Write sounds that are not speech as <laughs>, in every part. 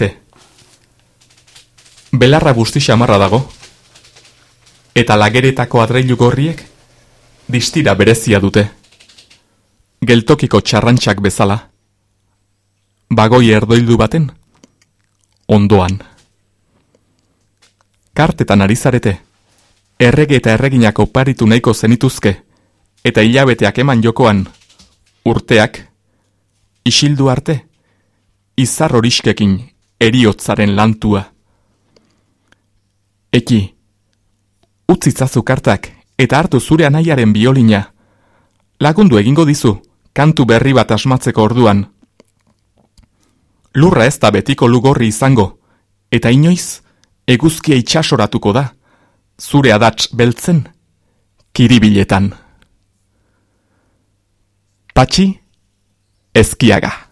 zarete. Belarra busti xamarra dago. Eta lageretako adreilu gorriek distira berezia dute. Geltokiko txarrantxak bezala. Bagoi erdoildu baten, ondoan. Kartetan ari zarete, errege eta erreginak oparitu nahiko zenituzke, eta hilabeteak eman jokoan, urteak, isildu arte, izar horiskekin eriotzaren lantua. Eki, utzitzazu kartak eta hartu zure anaiaren biolina. Lagundu egingo dizu, kantu berri bat asmatzeko orduan. Lurra ez da betiko lugorri izango, eta inoiz, eguzkia itxasoratuko da, zure adatz beltzen, kiribiletan. Patxi, ezkiaga.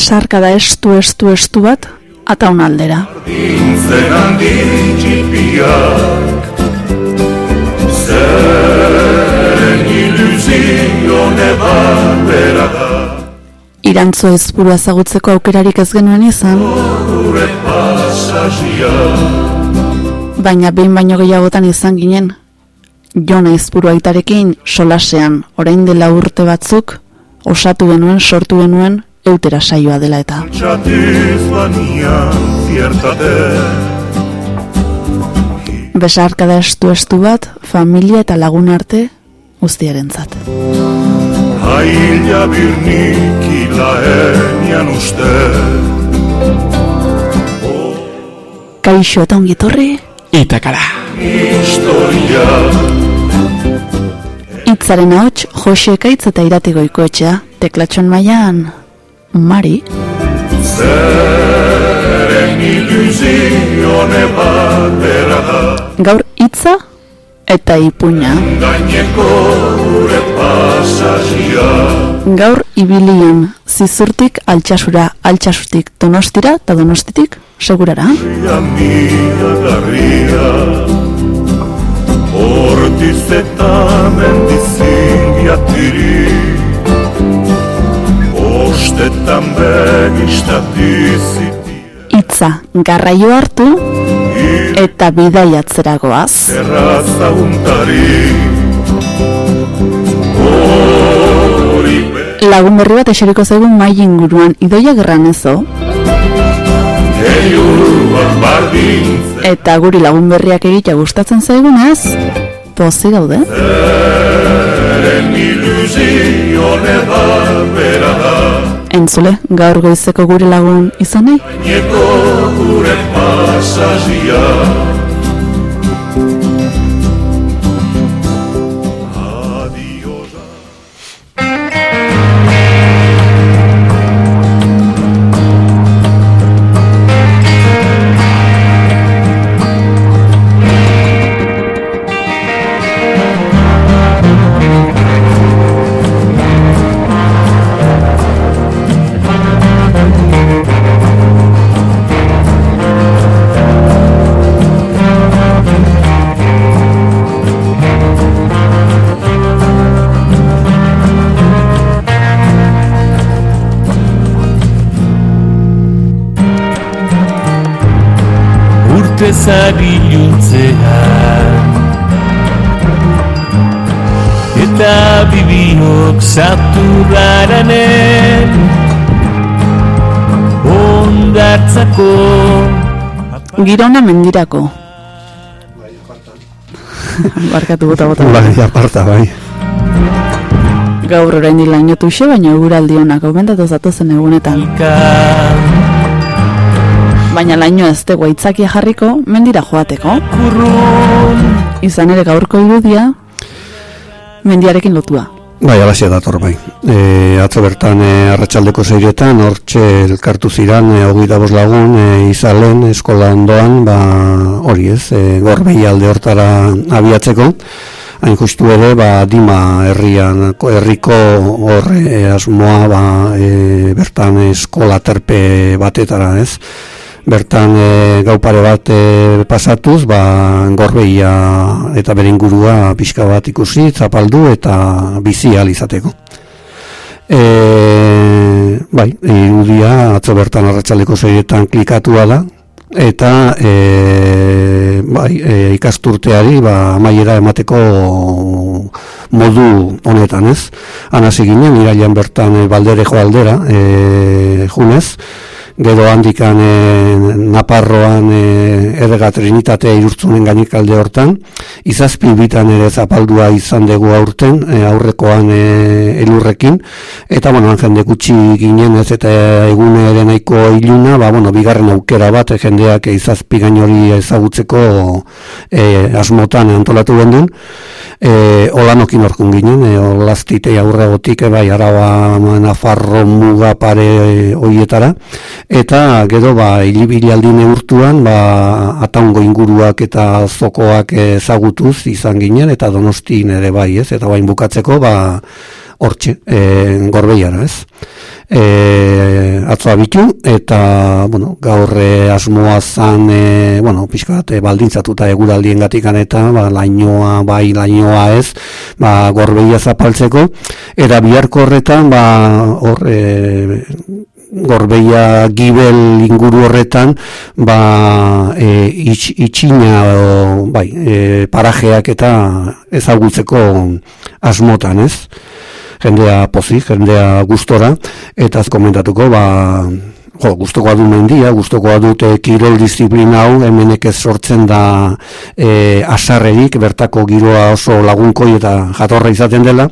Besarka da estu estu estu bat ataun aldera. Irantzo ez buru ezagutzeko aukerarik ez genuen izan. Baina behin baino gehiagotan izan ginen. Jona ezpuru aitarekin solasean orain dela urte batzuk osatu genuen, sortu genuen eutera saioa dela eta. Besarka da estu estu bat, familia eta lagun arte guztiaren zat. Haila uste Kaixo eta ongitorri Eta kara Historia Itzaren ahots, Jose Ekaitz eta iratigoiko etxea, teklatxon maian, Mari. Gaur hitza eta ipuña Gaur ibilian zizurtik altxasura altxasutik donostira eta donostitik segurara. Hortiz eta mendizingiatirik bostetan begistati Itza, garraio hartu eta bidaiatzera goaz. Lagun berri bat eseriko zaigun mai inguruan idoia gerran ezo. Eta guri lagun berriak egitea gustatzen zaigunez, pozi gaude. Zeren ilusio bera da Entzule, gaur goizeko gure lagun izan nahi? Nieko gure pasazia emaitza biluntzea Eta bibiok zatu garanen Ondartzako Girona mendirako bai, Barkatu bota bota. Bai, aparta, bai. Gaur orain dilainotu xe, baina guraldi honak, omentatu zatozen egunetan. Alka Baina laino ez dugu aitzakia jarriko, mendira joateko. Izan ere gaurko irudia, mendiarekin lotua. Bai, alaxia dator, bai. E, atzo bertan e, arratsaldeko zeiretan, hortxe elkartu ziran, e, hogei dabos lagun, e, izalen, eskola ondoan, ba, hori ez, e, gorbei alde hortara abiatzeko. Hain justu ere, ba, dima herrian, herriko horre e, asmoa, ba, e, bertan eskola terpe batetara, ez bertan e, gau pare bat e, pasatuz, ba, gorbeia eta bere ingurua pixka bat ikusi, zapaldu eta bizi izateko. E, bai, irudia atzo bertan arratsaleko zeietan klikatu da, eta e, bai, e, ikasturteari ba, maiera emateko modu honetan ez. Anasi ginen, irailan bertan e, baldere joaldera, e, junez, gero handikan e, Naparroan e, errega trinitatea irurtzunen gainik alde hortan, izazpi bitan ere zapaldua izan dugu aurten, e, aurrekoan e, elurrekin, eta bueno, jende gutxi ginen ez eta egune ere nahiko iluna, ba, bueno, bigarren aukera bat, e, jendeak izazpi gain hori ezagutzeko e, asmotan antolatu gendun, e, olanokin orkun ginen, e, olaztite aurre gotik, e, bai, araba Nafarro muga pare e, oietara, eta gero ba ilibilaldi neurtuan ba ataungo inguruak eta zokoak ezagutuz izan ginen eta Donostin ere bai, ez? Eta bain bukatzeko ba hortxe, e, gorbeiara, ez? E, atzo abitu, eta, bueno, gaur e, asmoa zan, e, bueno, pixka bat, e, baldintzatuta eguraldien gatikan eta, ba, lainoa, bai, lainoa ez, ba, gorbeia zapaltzeko, eta biharko horretan, ba, hor, e, gorbeia gibel inguru horretan ba e, itx, itxina o, bai, e, parajeak eta ezagutzeko asmotan ez? Jendea pozik, jendea gustora eta az komentatuko ba jo, guztokoa du mendia, guztokoa dute kirol disiplina hau, hemenek ez sortzen da e, asarrerik, bertako giroa oso lagunkoi eta jatorra izaten dela,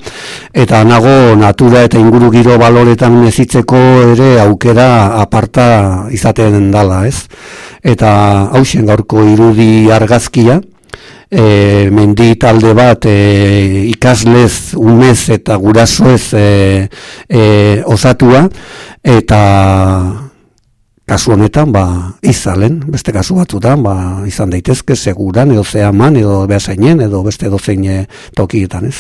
eta nago natura eta inguru giro baloretan mezitzeko ere aukera aparta izaten dala, ez? Eta hausen gaurko irudi argazkia, e, mendi talde bat e, ikaslez, umez eta gurasoez e, e, osatua, eta kasu honetan ba izalen beste kasu batzutan ba izan daitezke seguran edo zeaman edo beasainen edo beste dozein eh, tokietan ez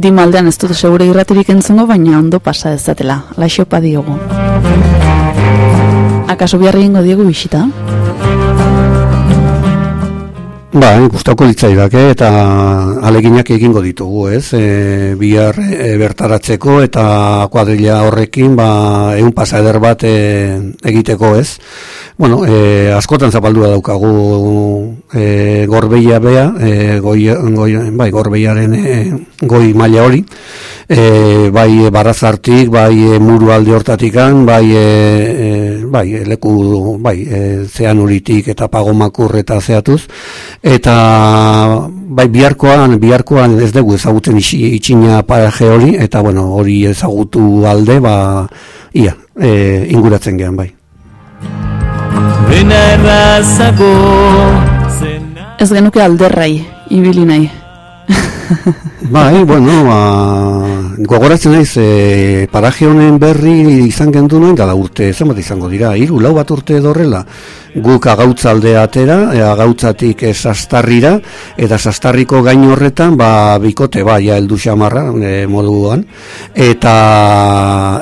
Dimaldean ez dut segure irratirik entzungo, baina ondo pasa ezatela. Laixopa diogu. Akaso biharri ingo diegu bisita? Ba, gustako litzaidak, eh? eta aleginak egingo ditugu, ez? E, bihar e, bertaratzeko eta kuadrilla horrekin, ba, egun pasa eder bat e, egiteko, ez? Bueno, e, askotan zapaldua daukagu e, gorbeia bea, e, goi, goi, bai, gorbeiaren e, goi maila hori, e, bai barazartik, bai e, muru alde hortatikan, bai, e, e, bai leku bai, e, zeanuritik eta pagomakur eta zeatuz, eta bai biharkoan, biharkoan ez dugu ezagutzen itxina paraje hori, eta bueno, hori ezagutu alde, ba, ia, e, inguratzen gehan bai. Ez genuke alderrai, ibili nahi. <laughs> bai, bueno, ba, gogoratzen naiz, e, paraje honen berri izan gendu nuen, gala urte, zenbat izango dira, hiru lau bat urte edorrela, guk agautza aldea atera, e, agautzatik e, sastarrira, eta sastarriko gain horretan, ba, bikote, ba, ja, eldu xamarra, e, moduan, eta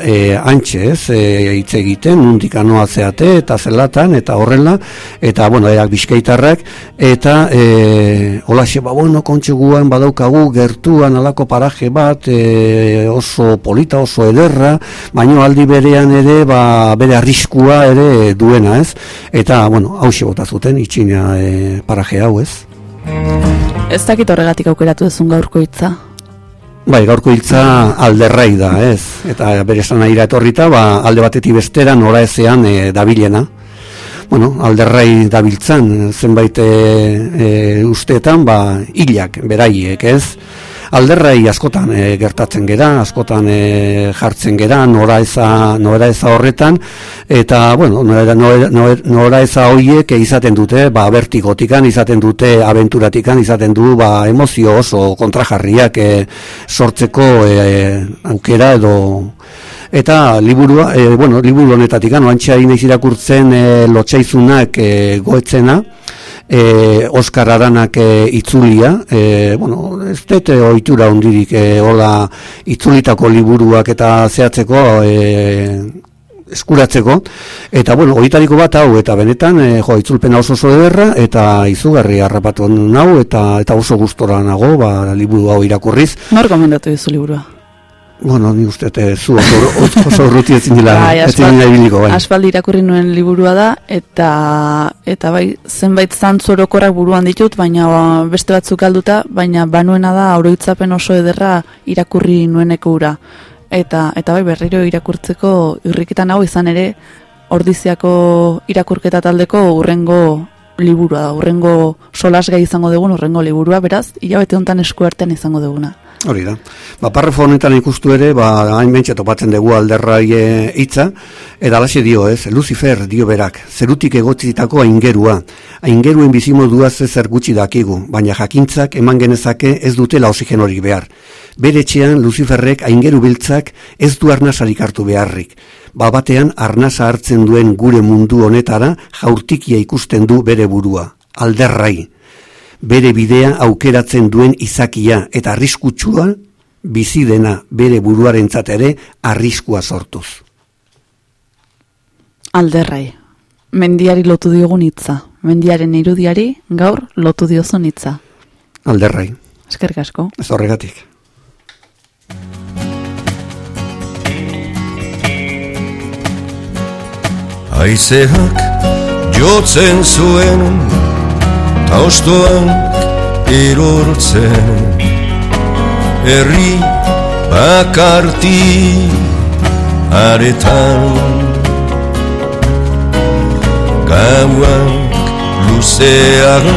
e, antxe, ez, e, hitz egiten, nundik anoa zeate, eta zelatan, eta horrela, eta, bueno, erak bizkaitarrak, eta, e, hola xe, ba, bueno, kontxeguan, badaukagu, gertuan alako paraje bat, e, oso polita, oso ederra, baino aldi berean ere, ba, bere arriskua ere duena, ez, eta bueno, hause bota zuten, itxina e, paraje hau ez. Ez dakit horregatik aukeratu duzun gaurko hitza. Bai, gaurko hiltza alderrai da, ez? Eta bere esan etorrita, ba, alde batetik bestera nora ezean e, dabilena. Bueno, alderrai dabiltzan, zenbait e, usteetan, ba, hilak, beraiek, ez? alderrai askotan e, gertatzen gera, askotan e, jartzen gera, nora eza, nora eza horretan, eta, bueno, nora, nora, nora eza horiek izaten dute, ba, vertigotikan, izaten dute aventuratikan, izaten du, ba, emozio oso kontrajarriak e, sortzeko e, aukera edo eta liburua, e, bueno, liburu honetatik, oantxa inaiz irakurtzen e, lotxaizunak e, goetzena, e, Oskar Aranak e, itzulia, e, bueno, ez dute oitura ondirik e, hola itzulitako liburuak eta zehatzeko e, eskuratzeko, eta bueno, oitariko bat hau, eta benetan, e, jo, itzulpena oso oso ederra, eta izugarri harrapatu nau, eta eta oso gustora nago, ba, liburu hau irakurriz. Nor gomendatu dizu liburua? Bueno, ni uste, te, zu oso, oso urruti ezin dila, bai, ibiliko, bai. Aspaldi irakurri nuen liburua da, eta eta bai, zenbait zantzorokorrak buruan ditut, baina ba, beste batzuk alduta, baina banuena da, oroitzapen oso ederra irakurri nueneko ura. Eta, eta bai, berriro irakurtzeko irrikitan hau izan ere, ordiziako irakurketa taldeko urrengo liburua da, urrengo solasgai izango dugun, urrengo liburua, beraz, hilabete honetan esku izango duguna. Hori da. Ba, parrafo honetan ikustu ere, ba, hain bentsa topatzen dugu alderrai hitza, eta alaxe dio ez, Lucifer dio berak, zerutik egotzitako aingerua. Aingeruen bizimodua zezer gutxi dakigu, baina jakintzak eman genezake ez dutela osigenorik behar. Bere txean, Luciferrek aingeru biltzak ez du arnasarik hartu beharrik. Ba batean, arnasa hartzen duen gure mundu honetara, jaurtikia ikusten du bere burua. Alderrai bere bidea aukeratzen duen izakia eta arriskutsua bizi dena bere buruarentzat ere arriskua sortuz. Alderrai. Mendiari lotu diogun hitza. Mendiaren irudiari gaur lotu diozun hitza. Alderrai. Eskerrik asko. Ez horregatik. Aizeak jotzen zuen Taustoan erortzen Herri bakarti aretan Gauak luzeak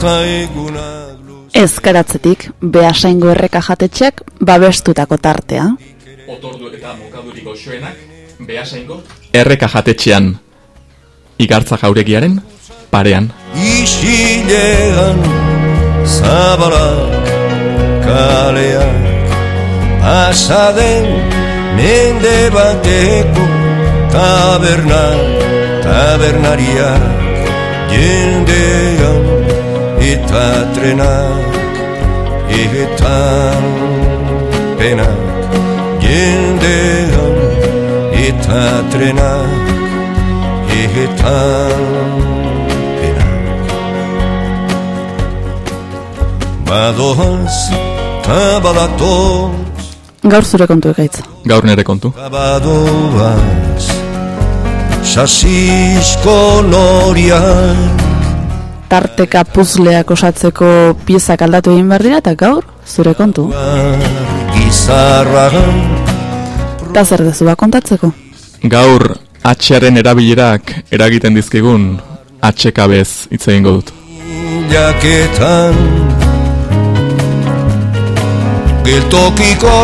ta egunak Ezkaratzetik behasaingo erreka jatetxek babestutako tartea. Otorduek eta mokadurik goxoenak behasaingo erreka jatetxean igartza jauregiaren parean. Isilean zabalak kaleak Asaden mende bateko tabernak Tabernariak jendean eta trenak Eta penak jendean eta trenak Eta Badoaz, tabadatoz Gaur zure kontu ekaitz. Gaur nere kontu. Badoaz, sasisko noriak Tarteka puzleak osatzeko piezak aldatu egin behar dira eta gaur zure kontu. Gizarra. Eta zer dezu ba kontatzeko? Gaur atxearen erabilerak eragiten dizkigun atxekabez hitz egingo dut. Jaketan geltokiko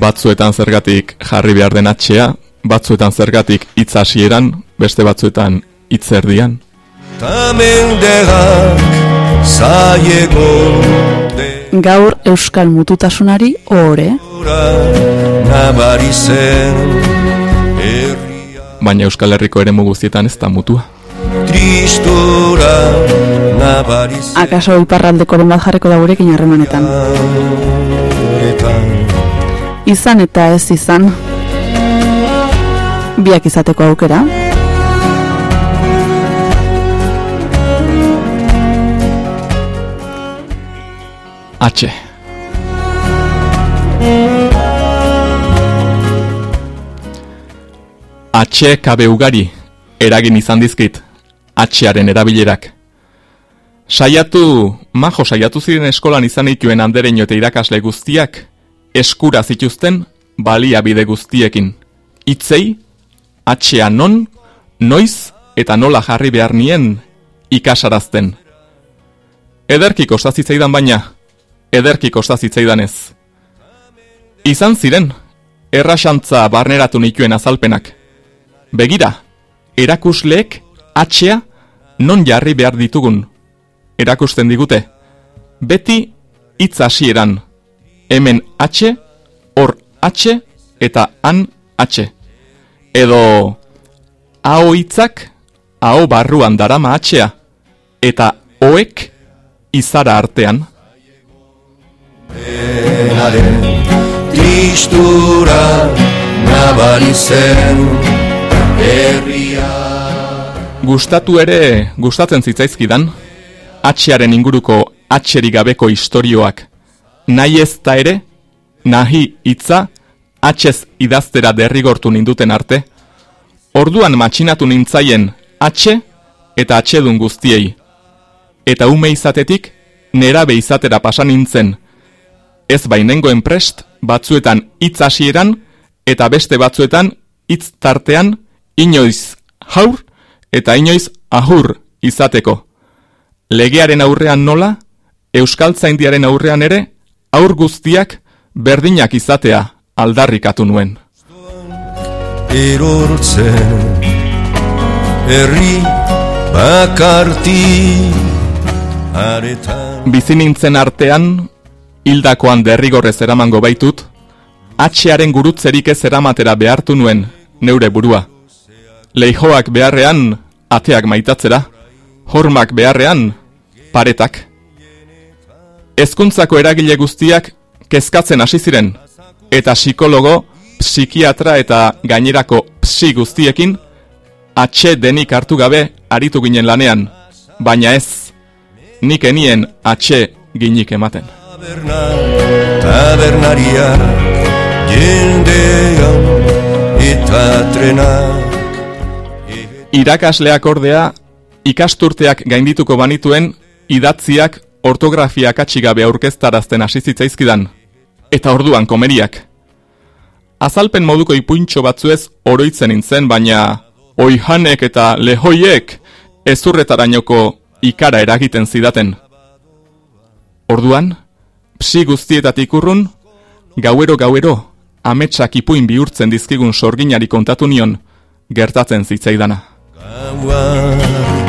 Batzuetan zergatik jarri behar den atxea, batzuetan zergatik hitz hasieran, beste batzuetan hitz erdian. Gaur euskal mututasunari ohore. Baina euskal herriko ere muguzietan ez da mutua. Tristura Akaso iparraldeko den bat jarriko da gurekin harremanetan. Izan eta ez izan. Biak izateko aukera. Atxe. Atxe kabe ugari eragin izan dizkit atxearen erabilerak. Saiatu majo saiatu ziren eskolan izan ituen andereño eta irakasle guztiak, eskura zituzten baliabide guztiekin. Itzei, atxea non, noiz eta nola jarri behar nien ikasarazten. Ederki kostazitzaidan baina, ederki kostazitzaidan ez. Izan ziren, errasantza barneratu nituen azalpenak. Begira, erakusleek atxea non jarri behar ditugun. Erakusten digute, beti hitz hasieran. Hemen atxe, hor atxe eta han atxe. Edo, hau hitzak, hau barruan darama atxea, eta hoek izara artean. Tristura nabari zen herria Gustatu ere gustatzen zitzaizkidan, atxearen inguruko atxeri gabeko istorioak. Nahi ez da ere, nahi hitza atxez idaztera derrigortu ninduten arte, orduan matxinatu nintzaien atxe eta atxedun guztiei. Eta ume izatetik, nerabe izatera pasan nintzen, ez bainengoen prest, batzuetan hitz hasieran eta beste batzuetan hitz tartean inoiz haur eta inoiz ahur izateko. Legearen aurrean nola, Euskaltzaindiaren aurrean ere, aur guztiak berdinak izatea aldarrikatu nuen. Erortzen herri bakarti aretan Bizi nintzen artean, hildakoan derrigorrez eramango baitut, atxearen gurutzerik ez eramatera behartu nuen neure burua. Leijoak beharrean, ateak maitatzera, hormak beharrean, paretak. Ezkuntzako eragile guztiak kezkatzen hasi ziren, eta psikologo, psikiatra eta gainerako psi guztiekin, atxe denik hartu gabe aritu ginen lanean, baina ez, nik enien atxe ginik ematen. Taberna, tabernaria jendean eta trenak Irakasleak ordea, ikasturteak gaindituko banituen, idatziak ortografiak atxigabe aurkeztarazten hasi zitzaizkidan, eta orduan komeriak. Azalpen moduko ipuintxo batzuez oroitzen nintzen, baina oihanek eta lehoiek ezurretarainoko ikara eragiten zidaten. Orduan, psi guztietatik urrun, gauero gauero, ametsak ipuin bihurtzen dizkigun sorginari kontatu nion, gertatzen zitzaidana.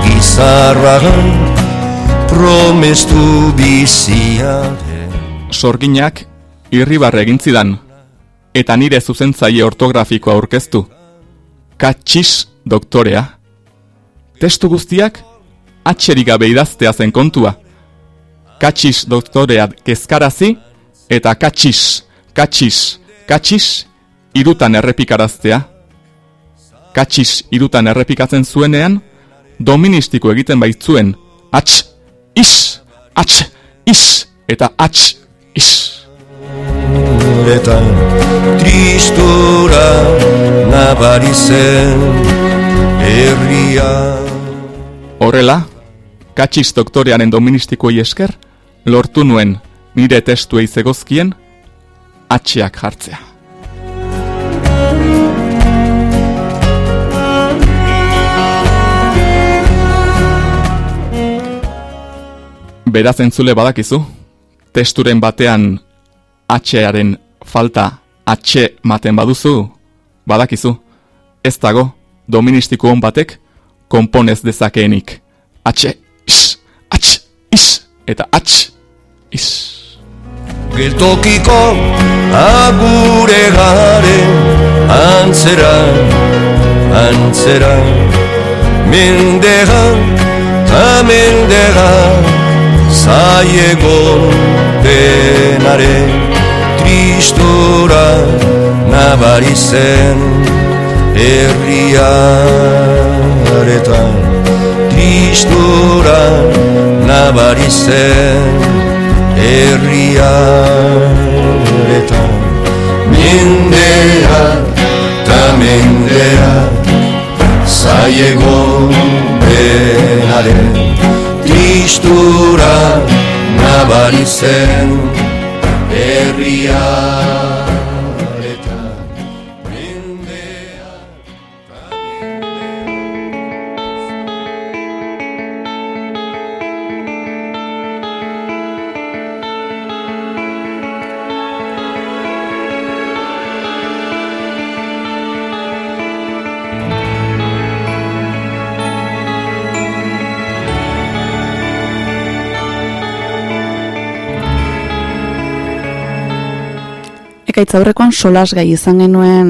Gizarragan promestu biziaren Sorginak irribarre egin zidan, eta nire zuzentzaile ortografikoa aurkeztu. Katxis doktorea. Testu guztiak atxerik gabe idaztea zen kontua. Katxis doktorea kezkarazi eta katxis, katxis, katxis irutan errepikaraztea. Katxis irutan errepikatzen zuenean, doministiko egiten baitzuen atx, is, atx, is, eta atx, is. eta tristura nabari zen herria Horrela, katxis doktorearen doministikoei esker, lortu nuen nire testuei zegozkien atxeak jartzea. Beraz entzule badakizu, testuren batean atxearen falta atxe maten baduzu, badakizu, ez dago doministiko hon batek konponez dezakeenik. Atxe, is, atx, is, eta atx, is. Geltokiko agure garen antzera, antzera Mendega ta mendega zaiego denaren Tristura nabari zen herriaretan. Tristura nabari zen herriaretan. Mendea ta mendea zaiego denaren Tristura nabari zen herria Ekaitz aurrekoan solasgai izan genuen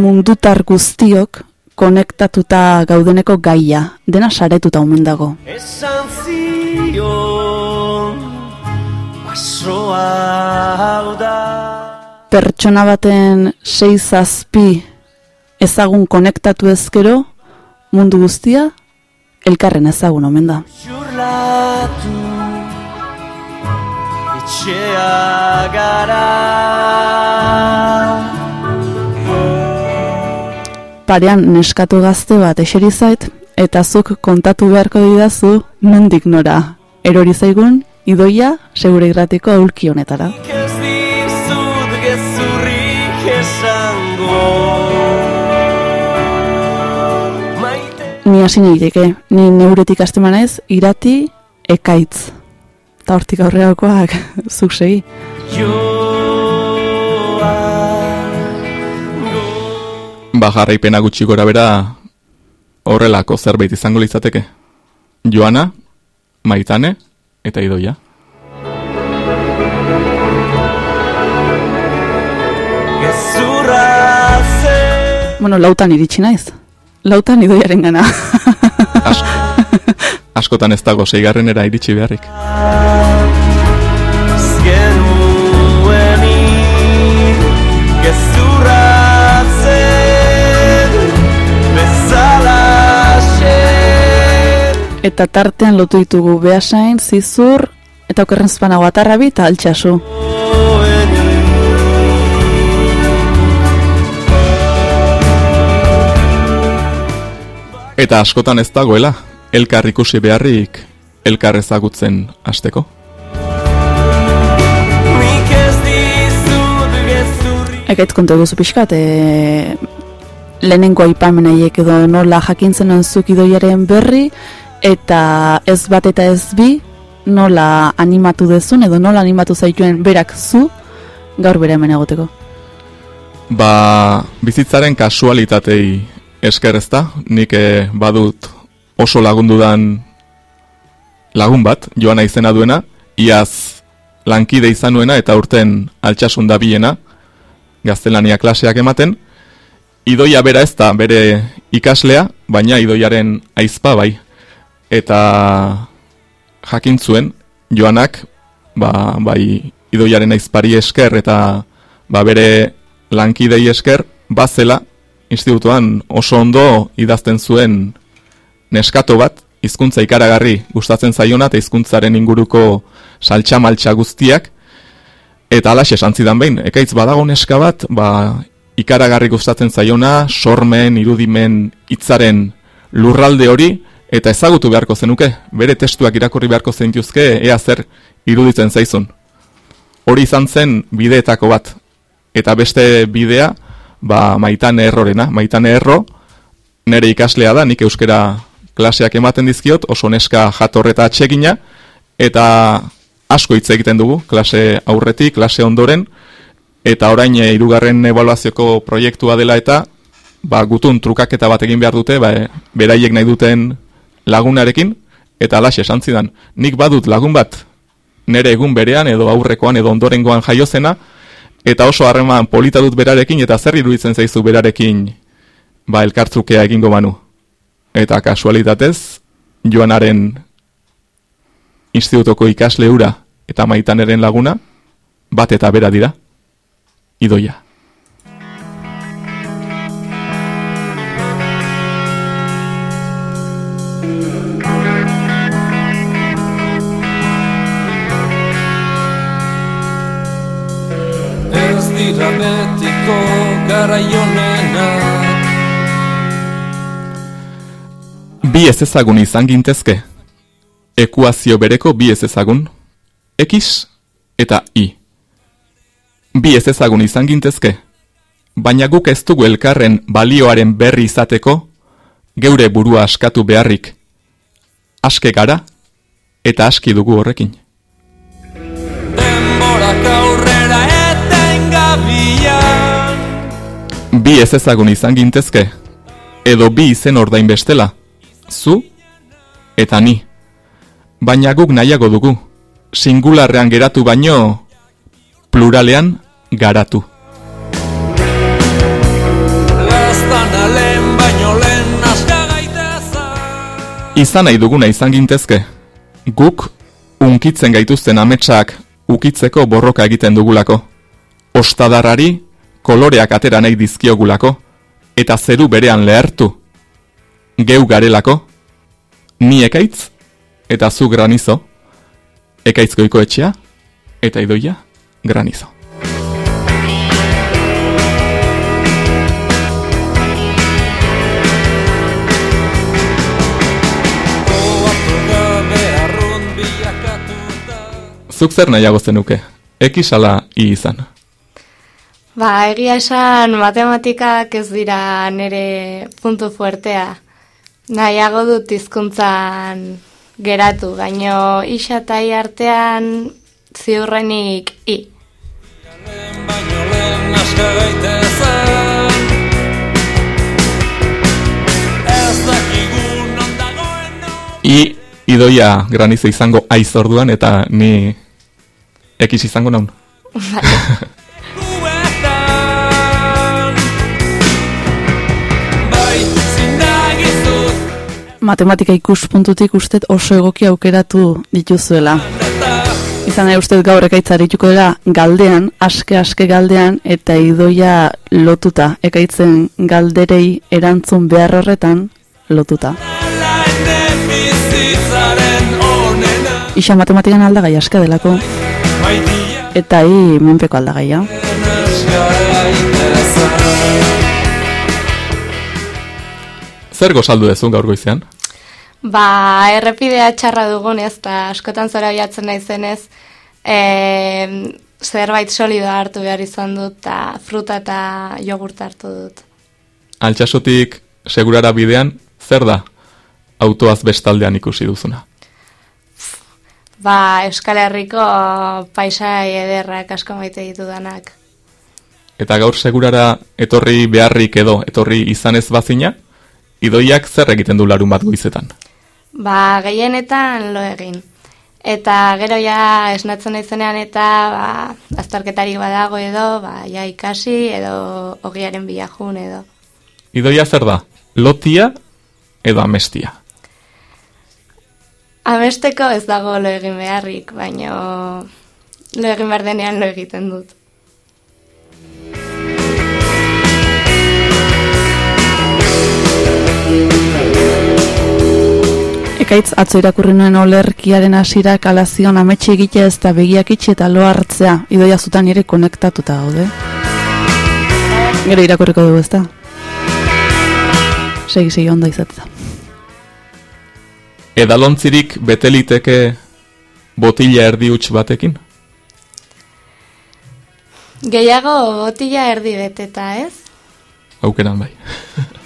mundutar guztiok konektatuta gaudeneko gaia, dena saretuta omen dago. Esan zion da Pertsona baten sei zazpi ezagun konektatu ezkero, mundu guztia elkarren ezagun omen da. Xurlatu etxea gara Parean neskatu gazte bat eseri zait, eta zuk kontatu beharko didazu nondik nora. Erori zaigun, idoia, segure irratiko aulki honetara. Nik ez dizut gezurrik esango Maite Ni hasi nireke, ni neuretik hasten naiz irati ekaitz. Ta hortik aurreakoak zuk segi. Ba jarraipena gutxi gora bera horrelako zerbait izango litzateke. Joana, Maitane eta Idoia. Bueno, lautan iritsi naiz. Lautan idoiaren gana. <laughs> Asko, askotan ez dago seigarrenera iritsi beharrik. Eta tartean lotu ditugu behasain, zizur, eta okerren zpanago atarrabi eta altxasu. Eta askotan ez dagoela, elkar ikusi beharrik elkar ezagutzen hasteko. Ekaitz kontu eguzu pixkat, e, lehenengo aipamenaiek edo nola jakintzen onzuk idoiaren berri, eta ez bat eta ez bi, nola animatu dezun, edo nola animatu zaituen berak zu, gaur bere hemen egoteko. Ba, bizitzaren kasualitatei esker ezta, nik eh, badut oso lagundudan lagun bat, joana izena duena, iaz lankide izan nuena eta urten altxasun da biena, gaztelania klaseak ematen, idoia bera ez da bere ikaslea, baina idoiaren aizpa bai, eta jakin zuen, joanak, ba, bai idoiaren aizpari esker eta ba, bere lankidei esker, bazela, institutuan oso ondo idazten zuen neskato bat, hizkuntza ikaragarri gustatzen zaiona eta hizkuntzaren inguruko saltxa guztiak, eta alaxe esan zidan behin, ekaitz badago neska bat, ba, ikaragarri gustatzen zaiona, sormen, irudimen, hitzaren lurralde hori, eta ezagutu beharko zenuke, bere testuak irakurri beharko zentuzke, ea zer iruditzen zaizun. Hori izan zen bideetako bat, eta beste bidea, ba, maitan errorena, maitan erro, nere ikaslea da, nik euskera klaseak ematen dizkiot, oso neska jatorreta atsegina, eta asko hitz egiten dugu, klase aurretik, klase ondoren, eta orain e, hirugarren evaluazioko proiektua dela eta ba, gutun trukaketa bat egin behar dute, ba, e, beraiek nahi duten lagunarekin, eta alaxe esan zidan, nik badut lagun bat nere egun berean, edo aurrekoan, edo ondorengoan jaiozena, eta oso harreman polita dut berarekin, eta zer iruditzen zaizu berarekin ba, elkartzukea egingo banu. Eta kasualitatez, joanaren institutoko ikasle ura eta maitaneren laguna, bat eta bera dira, idoia. Bi ez ezagun izan gintezke, ekuazio bereko bi ez ezagun, x eta y. Bi ez ezagun izan gintezke, baina guk ez dugu elkarren balioaren berri izateko, geure burua askatu beharrik. Aske gara, eta aski dugu horrekin. Denborak aurrera etengabian Bi ez ezagun izan gintezke, edo bi izen ordain bestela, zu eta ni. Baina guk nahiago dugu, singularrean geratu baino, pluralean garatu. Izan nahi duguna izan gintezke, guk unkitzen gaituzten ametsak ukitzeko borroka egiten dugulako. Ostadarrari koloreak atera nahi dizkiogulako, eta zeru berean lehertu. Geu garelako, ni ekaitz, eta zu granizo, ekaitzkoiko etxea, eta idoia granizo. Zuk zer nahiago zenuke, ekisala i izan. Ba, egia esan matematikak ez dira nire puntu fuertea. Nahiago dut hizkuntzan geratu, baino isa eta i artean ziurrenik i. Baino lehen aska gaitezen Ez dakigu non dagoen no I idoia granizo izango aiz orduan eta ni ekis izango naun. <laughs> Matematika ikuspuntutik ustet oso egoki aukeratu dituzuela. Izan nahi uste gaur ekaitza arituko dela galdean, aske-aske galdean, eta idoia lotuta, ekaitzen galderei erantzun behar horretan lotuta. Isa matematikan aldagai aske delako, eta hi menpeko aldagaia. Zer gozaldu dezu gaur goizean? Ba, errepidea txarra dugunez, eta askotan zora bilatzen naizenez, e, zerbait solido hartu behar izan dut, eta fruta eta jogurta hartu dut. Altsasotik segurara bidean, zer da autoaz bestaldean ikusi duzuna? Ba, Euskal Herriko paisai ederrak asko maite ditudanak. Eta gaur segurara etorri beharrik edo etorri izanez bazina, idoiak zer egiten du larun bat goizetan. Ba, gehienetan lo egin. Eta gero ja esnatzen naizenean eta ba, azterketarik badago edo, ba, ja ikasi edo ogiaren bilajun edo. Idoia zer da? Lotia edo amestia? Amesteko ez dago lo egin beharrik, baino lo egin behar denean lo egiten dut. Ekaitz atzo irakurri nuen olerkiaren hasira kalazion ametxe egitea ez da begiak itxe eta lo hartzea, idoia zutan ere konektatuta gaude. Gero irakurriko dugu ez da? Segi, segi ondo izatea. Edalontzirik beteliteke botila erdi huts batekin? Gehiago botila erdi beteta, ez? Aukeran bai. <laughs>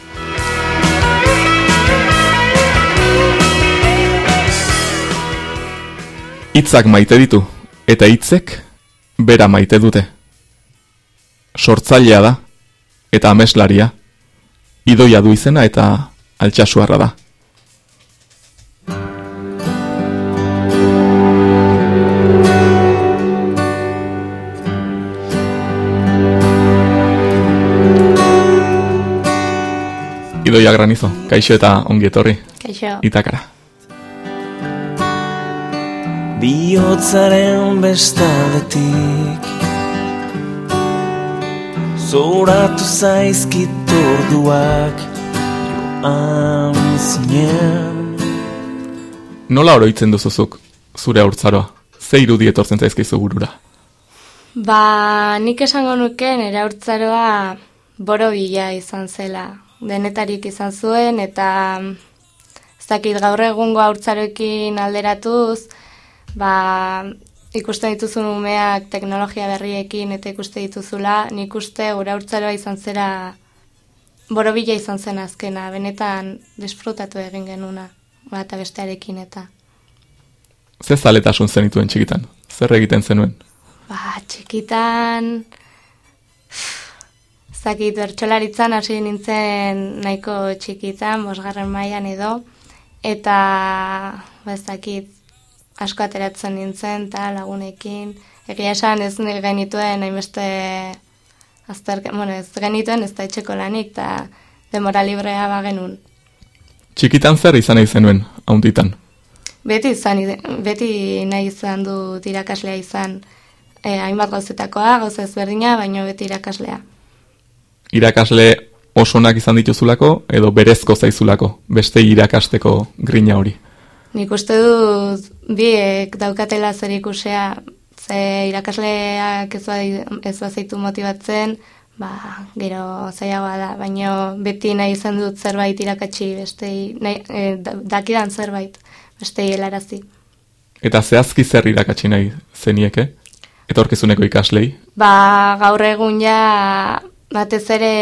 Hitzak maite ditu, eta hitzek bera maite dute. Sortzailea da, eta ameslaria, idoia du izena eta altxasuarra da. Idoia granizo, kaixo eta ongi etorri, Kaixo. itakara. Biotzaren bestaldetik Zoratu zaizkit orduak Joan zinen Nola oroitzen duzuzuk zure haurtzaroa? Ze irudi etortzen zaizkizu burura? Ba, nik esango nuke nire haurtzaroa borobila izan zela. Denetarik izan zuen eta ez dakit gaur egungo haurtzaroekin alderatuz, ba, ikusten dituzun umeak teknologia berriekin eta ikuste dituzula, nik uste gure haurtzaroa izan zera borobila izan zen azkena, benetan disfrutatu egin genuna, bat bestearekin eta. Ze zaletasun zenituen txikitan? Zer egiten zenuen? Ba, txikitan... <sighs> Zakit, bertxolaritzan hasi nintzen nahiko txikitan, bosgarren mailan edo, eta, ba, zakit, asko ateratzen nintzen, eta lagunekin, egia esan ez genituen, hainbeste, azter, bueno, ez genituen, ez da etxeko lanik, eta demora librea bagenun. Txikitan zer izan nahi zenuen, haunditan? Beti, izan, beti nahi izan du irakaslea izan, eh, hainbat gauzetakoa, gauza ezberdina, baino beti irakaslea irakasle osonak izan dituzulako edo berezko zaizulako beste irakasteko grina hori? Nik uste dut biek daukatela zer ikusea ze irakasleak ez, ez bazaitu motibatzen ba, gero zaiagoa da, baina beti nahi izan dut zerbait irakatsi beste nahi, e, dakidan zerbait beste helarazi. Eta zehazki zer irakatsi nahi zenieke? Etorkizuneko ikaslei? Ba, gaur egun ja batez ere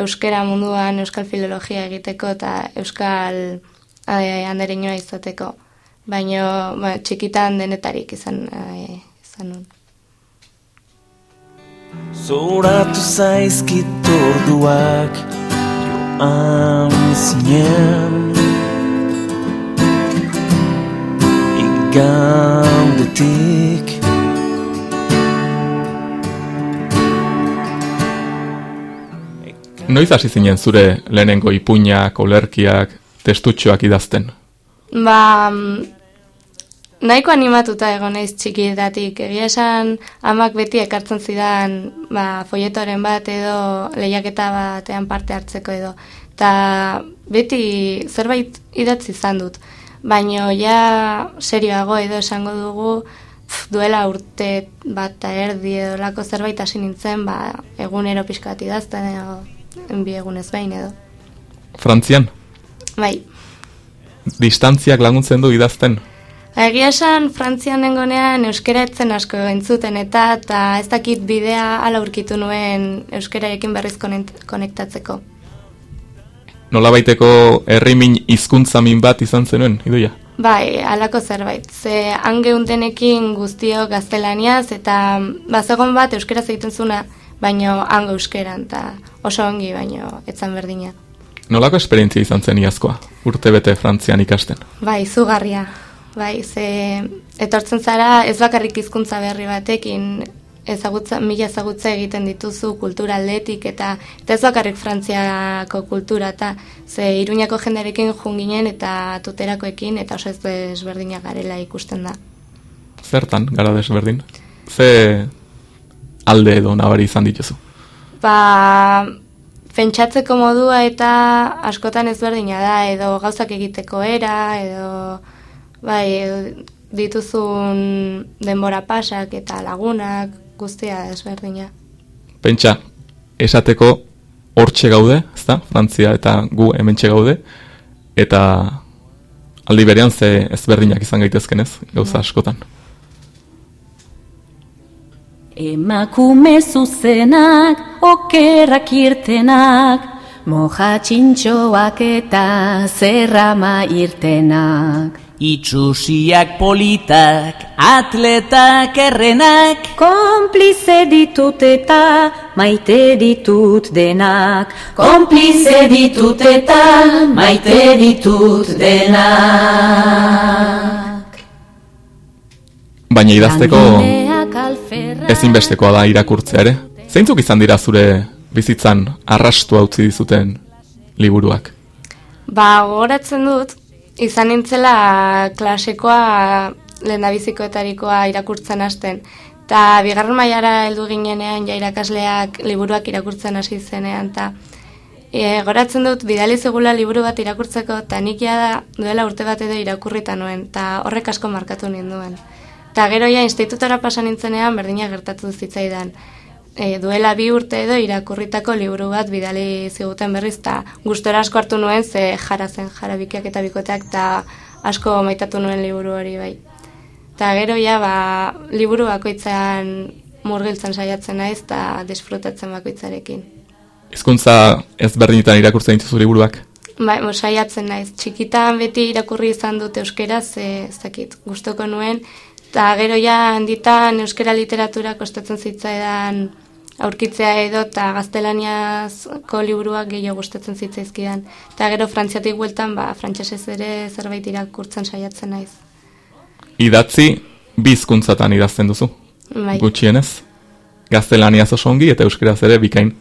euskera munduan euskal filologia egiteko eta euskal handereinoa izateko. Baina ba, txikitan denetarik izan, e, izan nun. Zoratu zaizkit orduak joan zinen Igandetik Noiz hasi zinen zure lehenengo ipuinak, olerkiak, testutxoak idazten? Ba, mm, nahiko animatuta egon naiz txikietatik. Egia esan, amak beti ekartzen zidan ba, foietoren bat edo lehiaketa batean parte hartzeko edo. Ta beti zerbait idatzi izan dut. Baina ja serioago edo esango dugu duela urte bat eta erdi edo lako zerbait hasi nintzen ba, egunero pixkat idazten edo bi egunez behin edo. Frantzian? Bai. Distantziak laguntzen du idazten? Egia esan, Frantzian dengonean euskera etzen asko entzuten eta eta ez dakit bidea ala urkitu nuen euskerarekin berriz konektatzeko. Nola baiteko herrimin hizkuntzamin bat izan zenuen, idoia? Bai, alako zerbait. Ze angeuntenekin guztio gaztelaniaz eta bazegon bat euskera zeiten zuna baino hango euskeran, eta oso ongi, baino etzan berdina. Nolako esperientzia izan zen iazkoa, urte bete Frantzian ikasten? Bai, zugarria. Bai, ze etortzen zara ez bakarrik hizkuntza berri batekin ezagutza, mila ezagutza egiten dituzu kultura aldetik eta, eta ez bakarrik Frantziako kultura eta ze iruñako jenderekin junginen eta tuterakoekin eta oso ez desberdina garela ikusten da. Zertan, gara desberdin? Ze alde edo nabari izan dituzu? Ba, pentsatzeko modua eta askotan ezberdina da, edo gauzak egiteko era, edo bai, dituzun denbora pasak eta lagunak guztia ezberdina. Pentsa, esateko hortxe gaude, ezta? Frantzia eta gu hementxe gaude, eta aldi berean ze ezberdinak izan gaitezkenez, gauza askotan. Emakume zuzenak, okerrak irtenak, moja txintxoak eta zerrama irtenak. Itxusiak politak, atletak errenak, Komplize ditut eta maite ditut denak. Komplize ditut eta maite ditut denak. Baina idazteko ezinbestekoa da irakurtzea ere. Zeintzuk izan dira zure bizitzan arrastu utzi dizuten liburuak? Ba, gogoratzen dut, izan nintzela klasekoa lehendabizikoetarikoa irakurtzen hasten. Ta bigarren mailara heldu ginenean ja irakasleak liburuak irakurtzen hasi zenean ta e, goratzen dut bidali zegula liburu bat irakurtzeko ta nik da duela urte bat edo irakurrita nuen ta horrek asko markatu ninduen. Ta gero ja institutara pasa nintzenean berdina gertatu zitzaidan. e, duela bi urte edo irakurritako liburu bat bidali ziguten berriz, eta gustora asko hartu nuen, ze jara zen, jarabikiak eta bikoteak, eta asko maitatu nuen liburu hori bai. Eta gero ja, ba, liburu bakoitzean murgiltzen saiatzen naiz eta disfrutatzen bakoitzarekin. Hizkuntza ezberdinetan irakurtzen dituzu liburuak? Bai, saiatzen naiz. Txikitan beti irakurri izan dut euskeraz, ez dakit, gustoko nuen. Eta gero ja handitan euskera literatura kostatzen zitzaidan aurkitzea edo eta gaztelaniazko liburuak gehiago gustatzen zitzaizkidan. Eta gero frantziatik bueltan, ba, frantsesez ere zerbait irakurtzen saiatzen naiz. Idatzi, bizkuntzatan idazten duzu? Bai. Gutxienez? Gaztelaniaz oso ongi eta euskeraz ere bikain.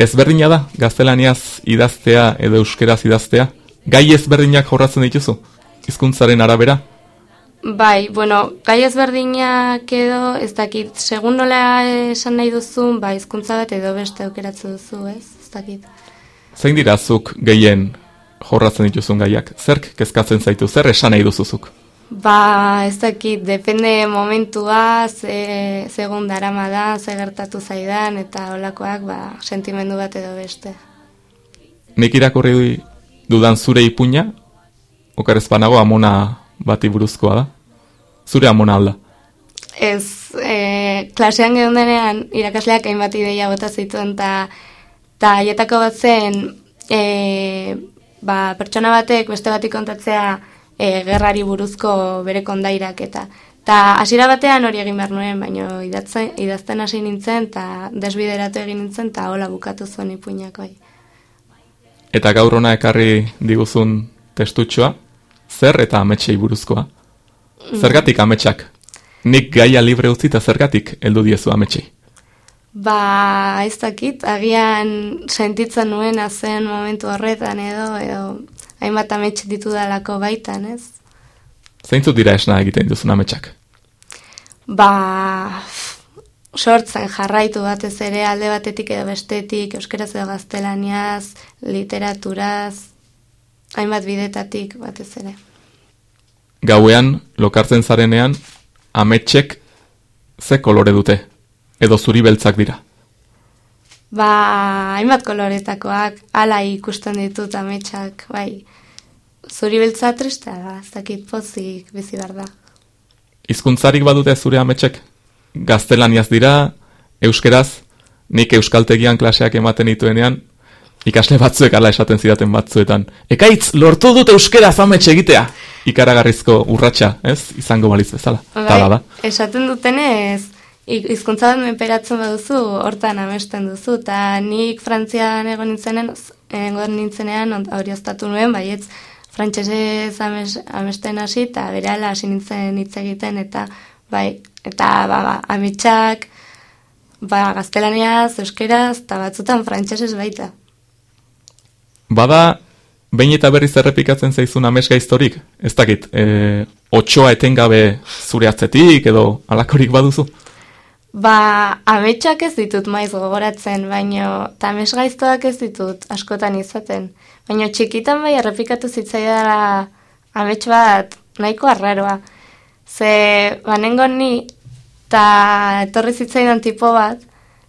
Ezberdina da, gaztelaniaz idaztea edo euskeraz idaztea? Gai ezberdinak jorratzen dituzu? Hizkuntzaren arabera? Bai, bueno, gai ezberdinak edo, ez dakit, segun nola esan nahi duzun, ba, hizkuntza bat edo beste aukeratzen duzu, ez? Ez dakit. Zein dira zuk gehien jorratzen dituzun gaiak? Zerk kezkatzen zaitu, zer esan nahi duzuzuk? Ba, ez dakit, depende momentua, ze, segun darama da, ze gertatu zaidan, eta olakoak, ba, sentimendu bat edo beste. Nik irakurri dudan zure ipuña, okarez banago amona bati buruzkoa da. Zure amona alda. Ez, e, klasean gehon denean, irakasleak hainbat ideia bota zituen, eta ta aietako bat zen, e, ba, pertsona batek beste bati kontatzea e, gerrari buruzko bere kondairak eta Ta hasiera batean hori egin behar nuen, baina idatzen, idazten hasi nintzen, eta desbideratu egin nintzen, eta hola bukatu zuen ipuinak bai. Eta gaur hona ekarri diguzun testutxoa, zer eta ametsei buruzkoa? Zergatik ametsak? Nik gaia libre utzi eta zergatik heldu diezu ametsei? Ba, ez dakit, agian sentitzen nuen zen momentu horretan edo, edo hainbat amets ditudalako baitan, ez? Zeintzut dira esna egiten duzun ametsak? Ba, sortzen jarraitu batez ere alde batetik edo bestetik, euskeraz edo gaztelaniaz, literaturaz, hainbat bidetatik batez ere. Gauean, lokartzen zarenean, ametsek ze kolore dute, edo zuri beltzak dira. Ba, hainbat koloretakoak, ala ikusten ditut ametsak, bai. Zuri beltza tristea da, ez dakit pozik bizi behar da. Hizkuntzarik badute zure ametsek? Gaztelaniaz dira, euskeraz, nik euskaltegian klaseak ematen dituenean, ikasle batzuek ala esaten zidaten batzuetan. Ekaitz, lortu dut euskeraz amets egitea! Ikaragarrizko urratsa, ez? Izango baliz bezala. Bai, da. esaten dutenez, hizkuntza bat menperatzen baduzu, hortan amesten duzu, eta nik Frantzian egon nintzenen, egon nintzenean hori oztatu nuen, baietz frantsesez ames, amesten hasi, eta berehala hasi nintzen hitz egiten, eta bai, eta ba, ba, ametsak, ba, gaztelaniaz, euskeraz, eta batzutan frantsesez baita. Bada, behin eta berriz errepikatzen zaizun amesga historik? Ez dakit, e, otxoa etengabe zure atzetik edo alakorik baduzu? Ba, ametsak ez ditut maiz gogoratzen, baino, eta amesgaiztoak ez ditut askotan izaten. Baino txikitan bai errepikatu zitzaidara amets bat nahiko arraroa. Ze, banengo ni, eta etorri zitzaidan tipo bat,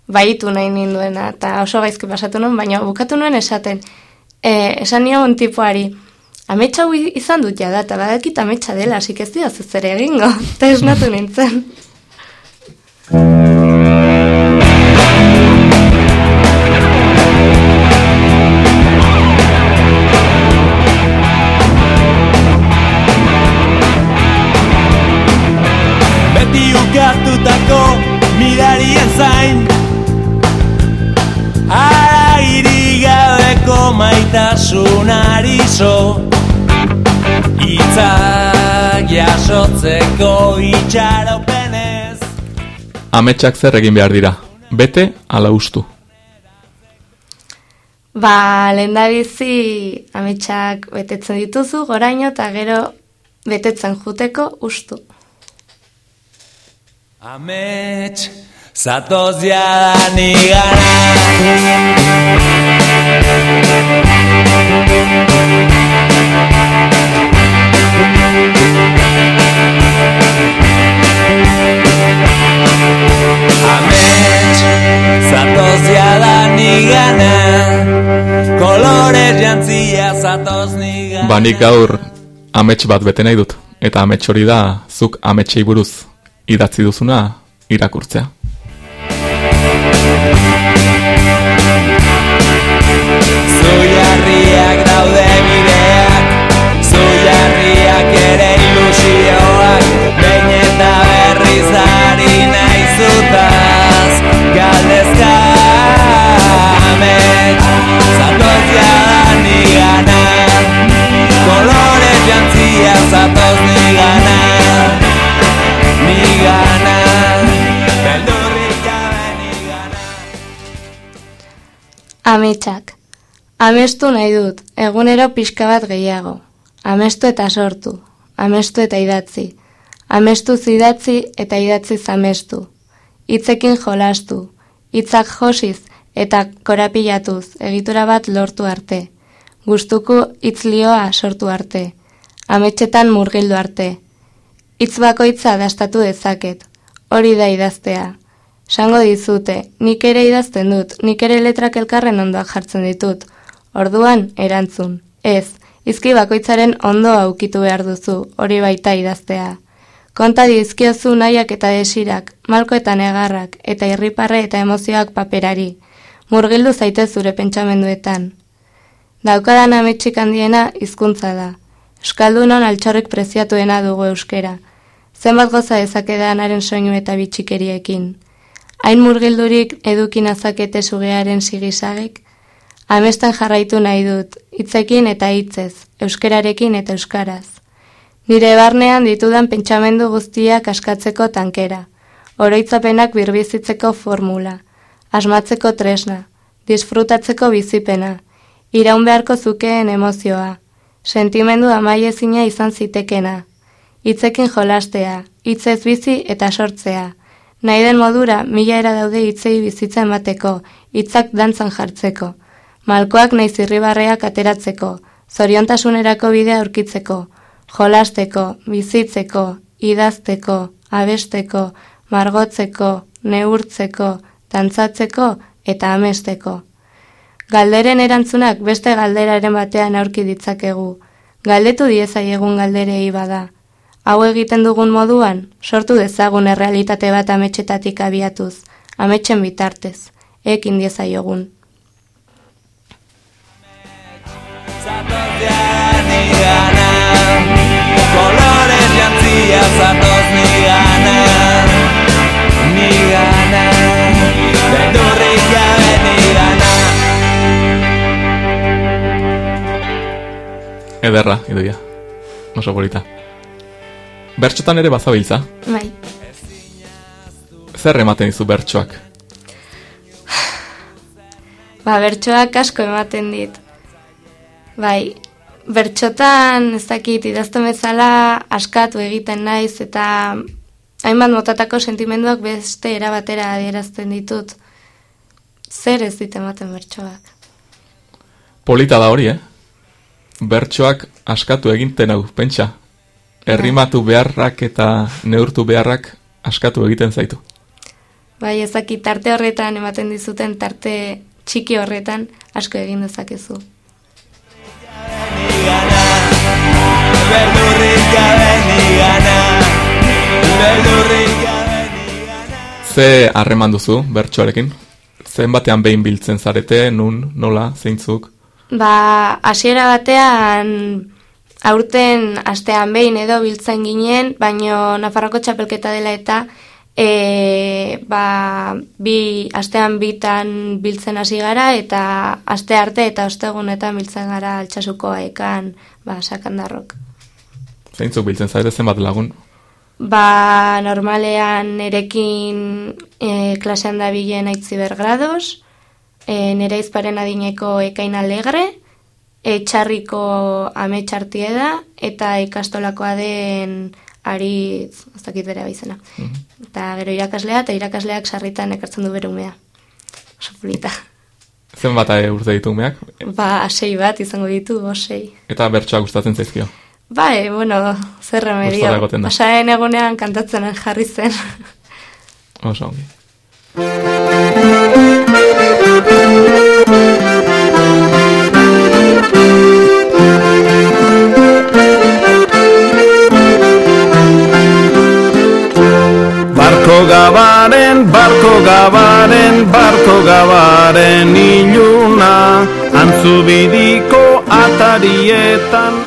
baitu nahi ninduena, eta oso gaizki pasatu nuen, baina bukatu nuen esaten. E, esan nion tipoari, ametsa hau izan dut jada, eta badakit ametsa dela, asik ez dira zer egingo, <laughs> eta esnatu nintzen. <laughs> jasotzeko itxaropenez Ametsak zer egin behar dira? Bete ala ustu. Ba, lehendabizi ametsak betetzen dituzu, goraino, eta gero betetzen juteko ustu. Amets, zatoz jadan igana grazia da nigana Kolorez jantzia zatoz nigana Banik gaur amets bat bete nahi dut Eta amets hori da zuk ametsei buruz Idatzi duzuna irakurtzea. Zuiarriak daude bideak Zuiarriak ere ilusioak Bein eta berriz ari nahi zut Ametsak. Amestu nahi dut, egunero pixka bat gehiago. Amestu eta sortu. Amestu eta idatzi. Amestu zidatzi eta idatzi zamestu. Hitzekin jolastu. Hitzak josiz eta korapilatuz egitura bat lortu arte. Gustuko hitzlioa sortu arte. Ametxetan murgildu arte. Hitz bakoitza dastatu dezaket. Hori da idaztea. Sango dizute, nik ere idazten dut, nik ere letrak elkarren ondoak jartzen ditut. Orduan, erantzun. Ez, izki bakoitzaren ondo aukitu behar duzu, hori baita idaztea. Konta dizkiozu nahiak eta desirak, malko eta negarrak, eta irriparre eta emozioak paperari. Murgildu zaitez zure pentsamenduetan. Daukadan ametsik handiena hizkuntza da. Euskaldunon altxorrik preziatuena dugu euskera. Zenbat goza dezakedanaren soinu eta bitxikeriekin. Hain murgildurik edukin azakete sugearen sigisagik, Amestan jarraitu nahi dut, hitzekin eta hitzez, euskerarekin eta euskaraz. Nire barnean ditudan pentsamendu guztiak askatzeko tankera, oroitzapenak birbizitzeko formula, asmatzeko tresna, disfrutatzeko bizipena, iraun beharko zukeen emozioa, sentimendu amaiezina izan zitekena, hitzekin jolastea, hitzez bizi eta sortzea, nahi den modura mila era daude hitzei bizitza emateko, hitzak dantzan jartzeko, malkoak nahi zirribarreak ateratzeko, zoriontasunerako bidea aurkitzeko, jolasteko, bizitzeko, idazteko, abesteko, margotzeko, neurtzeko, dantzatzeko eta amesteko. Galderen erantzunak beste galderaren batean aurki ditzakegu. Galdetu diezai egun galderei bada. Hau egiten dugun moduan, sortu dezagun errealitate bat ametsetatik abiatuz, ametsen bitartez, ekin diezaiogun. Zatoz nigana Kolorez jantzia zatoz nigana Nigana Beldurrik gabe Ederra, idoia. Oso polita. Bertxotan ere bazabiltza. Bai, Zer ematen dizu bertsoak? <sighs> ba, bertsoak asko ematen dit. Bai, bertxotan ez dakit idazten bezala askatu egiten naiz eta hainbat motatako sentimenduak beste erabatera adierazten ditut. Zer ez dit ematen bertsoak? Polita da hori, eh? Bertsoak askatu egiten hau, pentsa. Errimatu beharrak eta neurtu beharrak askatu egiten zaitu. Bai, ez dakit tarte horretan ematen dizuten tarte txiki horretan asko egin dezakezu. Ze harreman duzu bertsoarekin? Zenbatean behin biltzen zarete, nun, nola, zeintzuk? Ba, hasiera batean aurten astean behin edo biltzen ginen, baino Nafarroko txapelketa dela eta e, ba, bi astean bitan biltzen hasi gara eta aste arte eta ostegunetan biltzen gara altxasuko aekan ba, sakandarrok. Zeintzuk biltzen zarete zenbat lagun? Ba, normalean nerekin e, klasean da bilen aitziber grados, e, nere izparen adineko ekain alegre, etxarriko ame txartieda, eta ikastolakoa den ari, ez dakit bere abizena. Eta gero irakaslea, eta irakasleak sarritan ekartzen du bere umea. Oso polita. Zenbat eh, urte ditu umeak? Ba, sei bat izango ditu, osei. Eta bertsoak gustatzen zaizkio. Bai, bueno, zer remedio. Gustora egoten da. Pasaen egunean kantatzen jarri zen. Oso ongi. <laughs> gabaren, barko gabaren, barko gabaren iluna Antzubidiko atarietan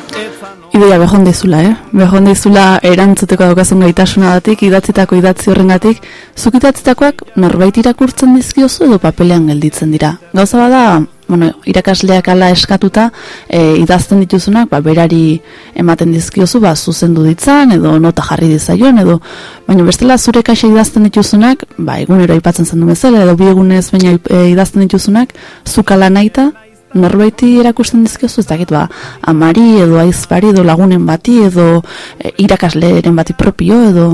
Ideia behon dizula, eh? Behon dizula erantzuteko daukazun gaitasuna datik, idatzitako idatzi horrengatik, zuk idatzitakoak norbait irakurtzen dizkiozu edo papelean gelditzen dira. Gauza bada, bueno, irakasleak ala eskatuta e, idazten dituzunak, ba, berari ematen dizkiozu, ba, zuzendu ditzan, edo nota jarri dizaion, edo, baina bestela zure kaxa idazten dituzunak, ba, egunero aipatzen zendu bezala, edo bi egunez baina e, idazten dituzunak, zukala naita, norbaiti erakusten dizkiozu? Ez dakit ba amari edo aizpari edo lagunen bati edo e, irakasleeren bati propio edo?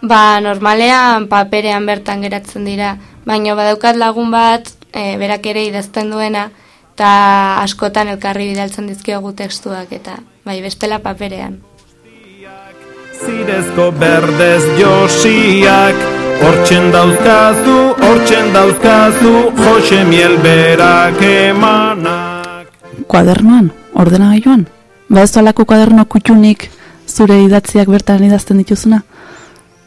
Ba, normalean paperean bertan geratzen dira, baina badaukat lagun bat e, berak ere idazten duena eta askotan elkarri bidaltzen dizkiogu testuak eta bai bestela paperean. Zirezko berdez josiak Hortzen dauzkazu, hortzen dauzkazu, Jose miel berak emanak. Kuadernoan, ordenagailuan? Ba ez alako kuaderno kutxunik zure idatziak bertan idazten dituzuna?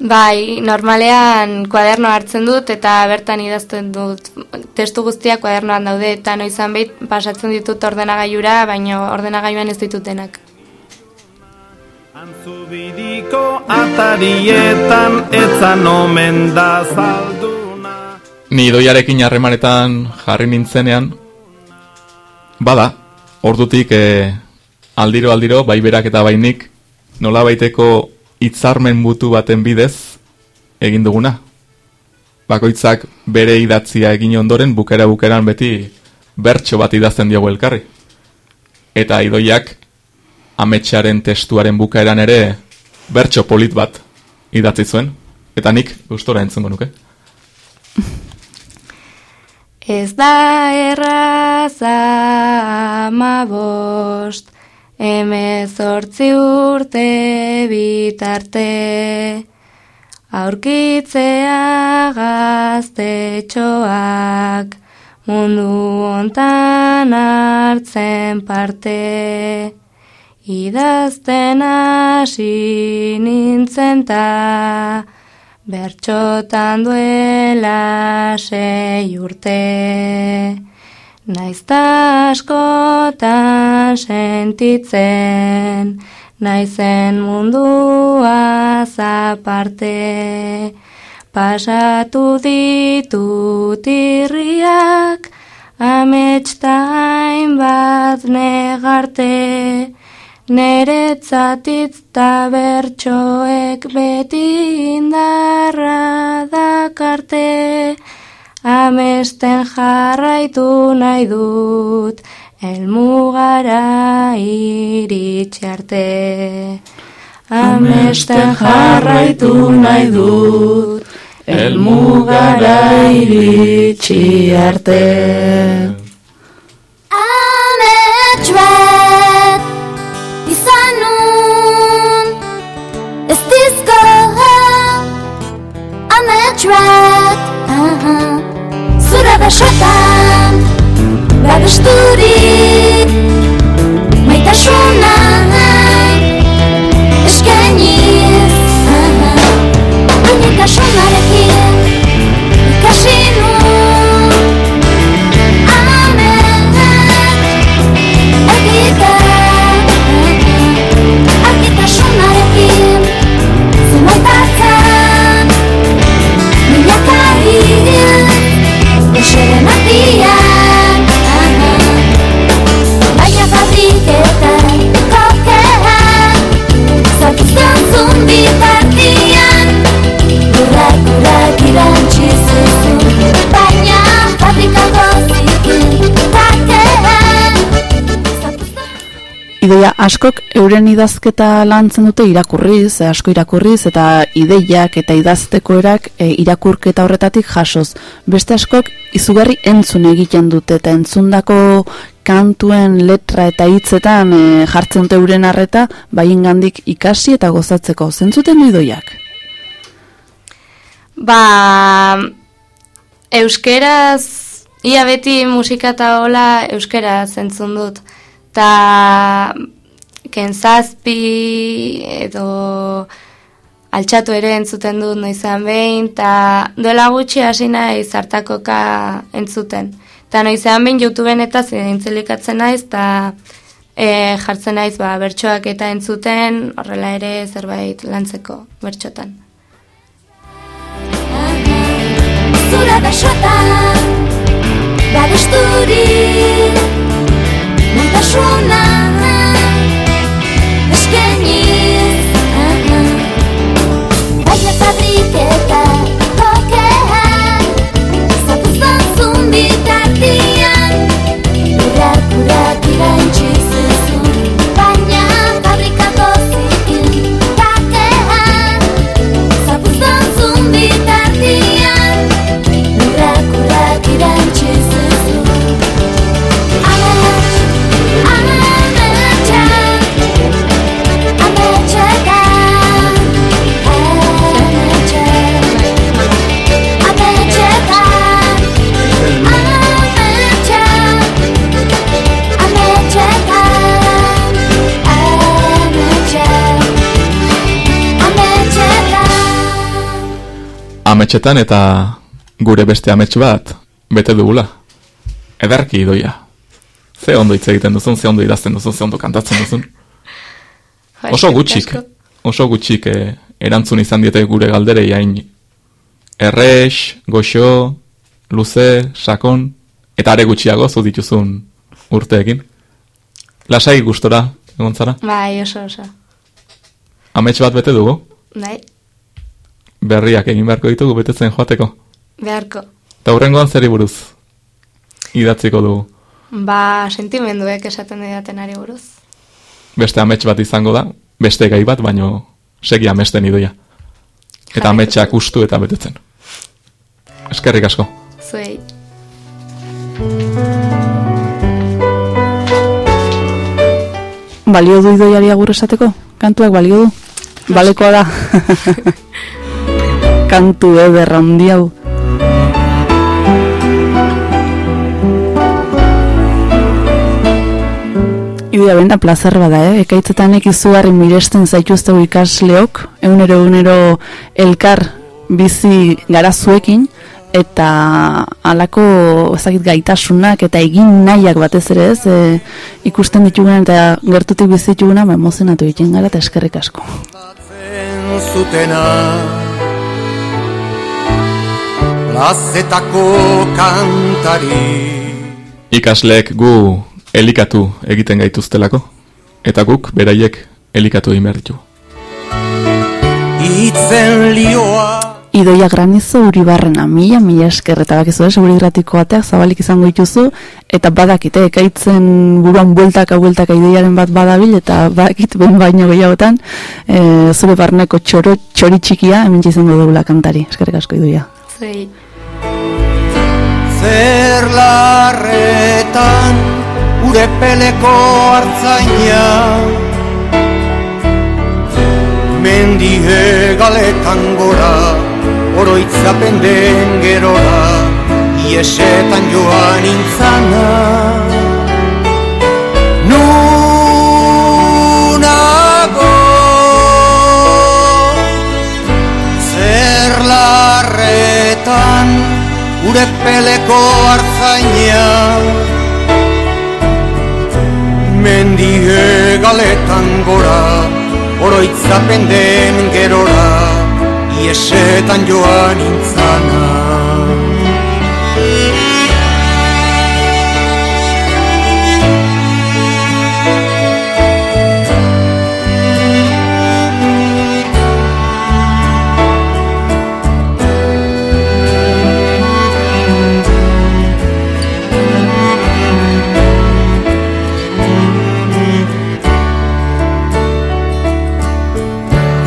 Bai, normalean kuaderno hartzen dut eta bertan idazten dut testu guztiak kuadernoan daude eta noizan behit pasatzen ditut ordenagailura, baina ordenagailuan ez ditut denak. Antzubidiko atarietan etzan omen da zalduna Ni doiarekin harremanetan jarri nintzenean Bada, ordutik e, aldiro aldiro, bai berak eta bainik Nola baiteko itzarmen butu baten bidez egin duguna. Bakoitzak bere idatzia egin ondoren bukera bukeran beti bertso bat idazten diogu elkarri. Eta idoiak ametxaren testuaren bukaeran ere bertso polit bat idatzi zuen, eta nik gustora entzungo nuke. Ez da erraza ama bost, emezortzi urte bitarte, aurkitzea gaztetxoak, mundu ontan hartzen parte. Idazten hasi nintzen ta bertxotan duela sei urte. Naizta askotan sentitzen, naizen mundua zaparte. Pasatu ditut irriak, ametxtain bat negarte. Neretzatitz ta bertsoek beti indarra dakarte, amesten jarraitu nahi dut, elmugara iritsi arte. Amesten jarraitu nahi dut, elmugara iritsi arte. track uh-huh. Zura basotan Babesturik Maitasuna Ideia askok euren idazketa lantzen dute irakurriz, eh, asko irakurriz eta ideiak eta idazteko erak e, irakurketa horretatik jasoz. Beste askok izugarri entzun egiten dute eta entzundako kantuen letra eta hitzetan e, jartzen dute euren harreta baien gandik ikasi eta gozatzeko. Zentzuten du idoiak? Ba, euskeraz, ia beti musika eta hola euskeraz entzun dut ta kentzazpi edo altxatu ere entzuten dut noizean behin, eta duela gutxi hasi nahi zartakoka entzuten. Eta noizean behin YouTubeen eta zintzilikatzen naiz, eta e, jartzen naiz ba, bertsoak eta entzuten, horrela ere zerbait lantzeko bertxotan. Zura besotan 你的双 Ametxetan eta gure beste amets bat bete dugula. Ederki idoia. Ze ondo hitz egiten duzun, ze ondo idazten duzun, ze ondo kantatzen duzun. Oso gutxik, oso gutxik eh, erantzun izan diete gure galderei hain errex, goxo, luze, sakon, eta are gutxiago zu dituzun urteekin. Lasai gustora, egon zara? Bai, oso, oso. Amets bat bete dugu, Bai, berriak egin beharko ditugu betetzen joateko. beharko. Eta hurrengoan zeri buruz idatziko dugu. Ba, sentimenduek esaten didaten ari buruz. Beste amets bat izango da, beste gai bat, baino segi amesten idoia. Eta ametsak ustu eta betetzen. Eskerrik asko. Zuei. Balio du idoiari agur esateko? Kantuak balio du? Balekoa da. <laughs> Kantu eder handi hau. Idia benda plazer bada, eh? Ekaitzetan izugarri miresten zaituzteu ikasleok, egunero egunero elkar bizi gara zuekin, eta halako ezagit gaitasunak eta egin nahiak batez ere ez, e, ikusten ditugunan eta gertutik bizi ditugunan, ba, emozionatu egiten gara eta eskerrik asko. zutena Plazetako kantari. Ikasleek gu elikatu egiten gaituztelako, eta guk beraiek elikatu egin behar ditugu. Itzen lioa. Idoia granizo uribarrena, mila, mila esker, eta bakizu, eh, seguri gratiko bateak zabalik izango dituzu, eta badakite, ekaitzen buruan bueltaka bueltaka idoiaren bat badabil, eta badakit ben baino gehiagotan, e, zure barneko txoro, txori txikia, hemen izango dugula kantari, eskerrik asko idoia. Zuei. Zer larretan Ure peleko hartzaina Mendie galetan gora Oroitzapen den gerora Iesetan joan intzana larretan Ure peleko hartzaina Mendie galetan gora Oroitzapen den gerora Iesetan joan intzana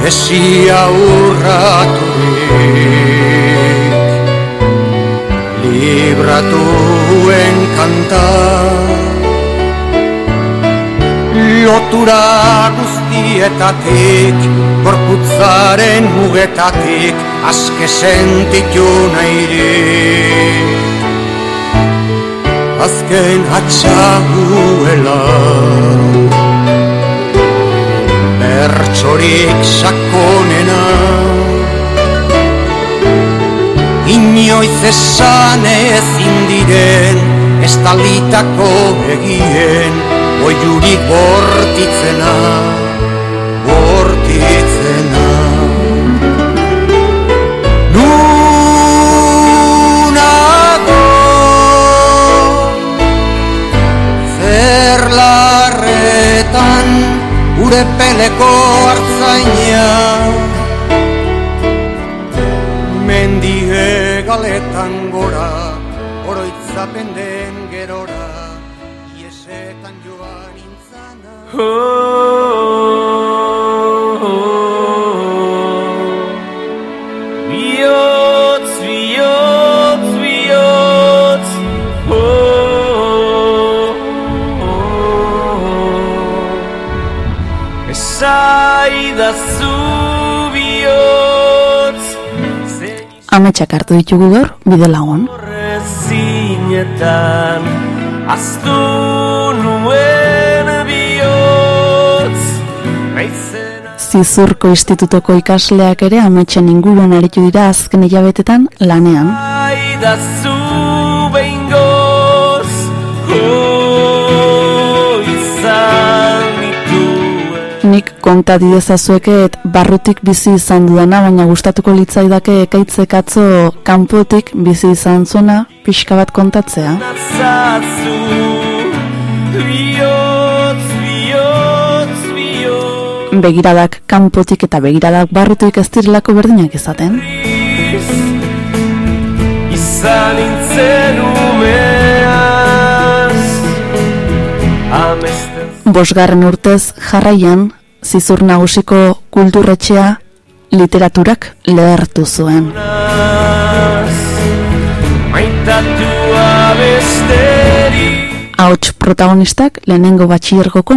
Esia urraturik Libratuen kanta Lotura guztietatik Gorputzaren mugetatik Aske sentitu nahirik Azken atxaguela bertsorik sakonena. Inoiz esan ezin diren estalitako begien Oiuri bortitzena, bortitzena. Nunago Zerlarretan Zerlarretan Ure peleko hartzaina Mendie galetan gora Oroitzapen den gerora Iesetan joan intzana Ametsak hartu ditugu gaur, bide lagun. zinetan Aztu nuen bihotz Zizurko institutoko ikasleak ere ametsen inguruan aritu dira azken hilabetetan lanean. Aidazu Nik konta didezazueket barrutik bizi izan dudana, baina gustatuko litzaidake ekaitzek atzo kanpotik bizi izan zuena pixka bat kontatzea. Begiradak kanpotik eta begiradak barrutik ez direlako berdinak izaten. Izan nintzen umeaz Bosgarren urtez jarraian, zizur nagusiko kulturretxea literaturak lehertu zuen. Ahots protagonistak lehenengo batxiergoko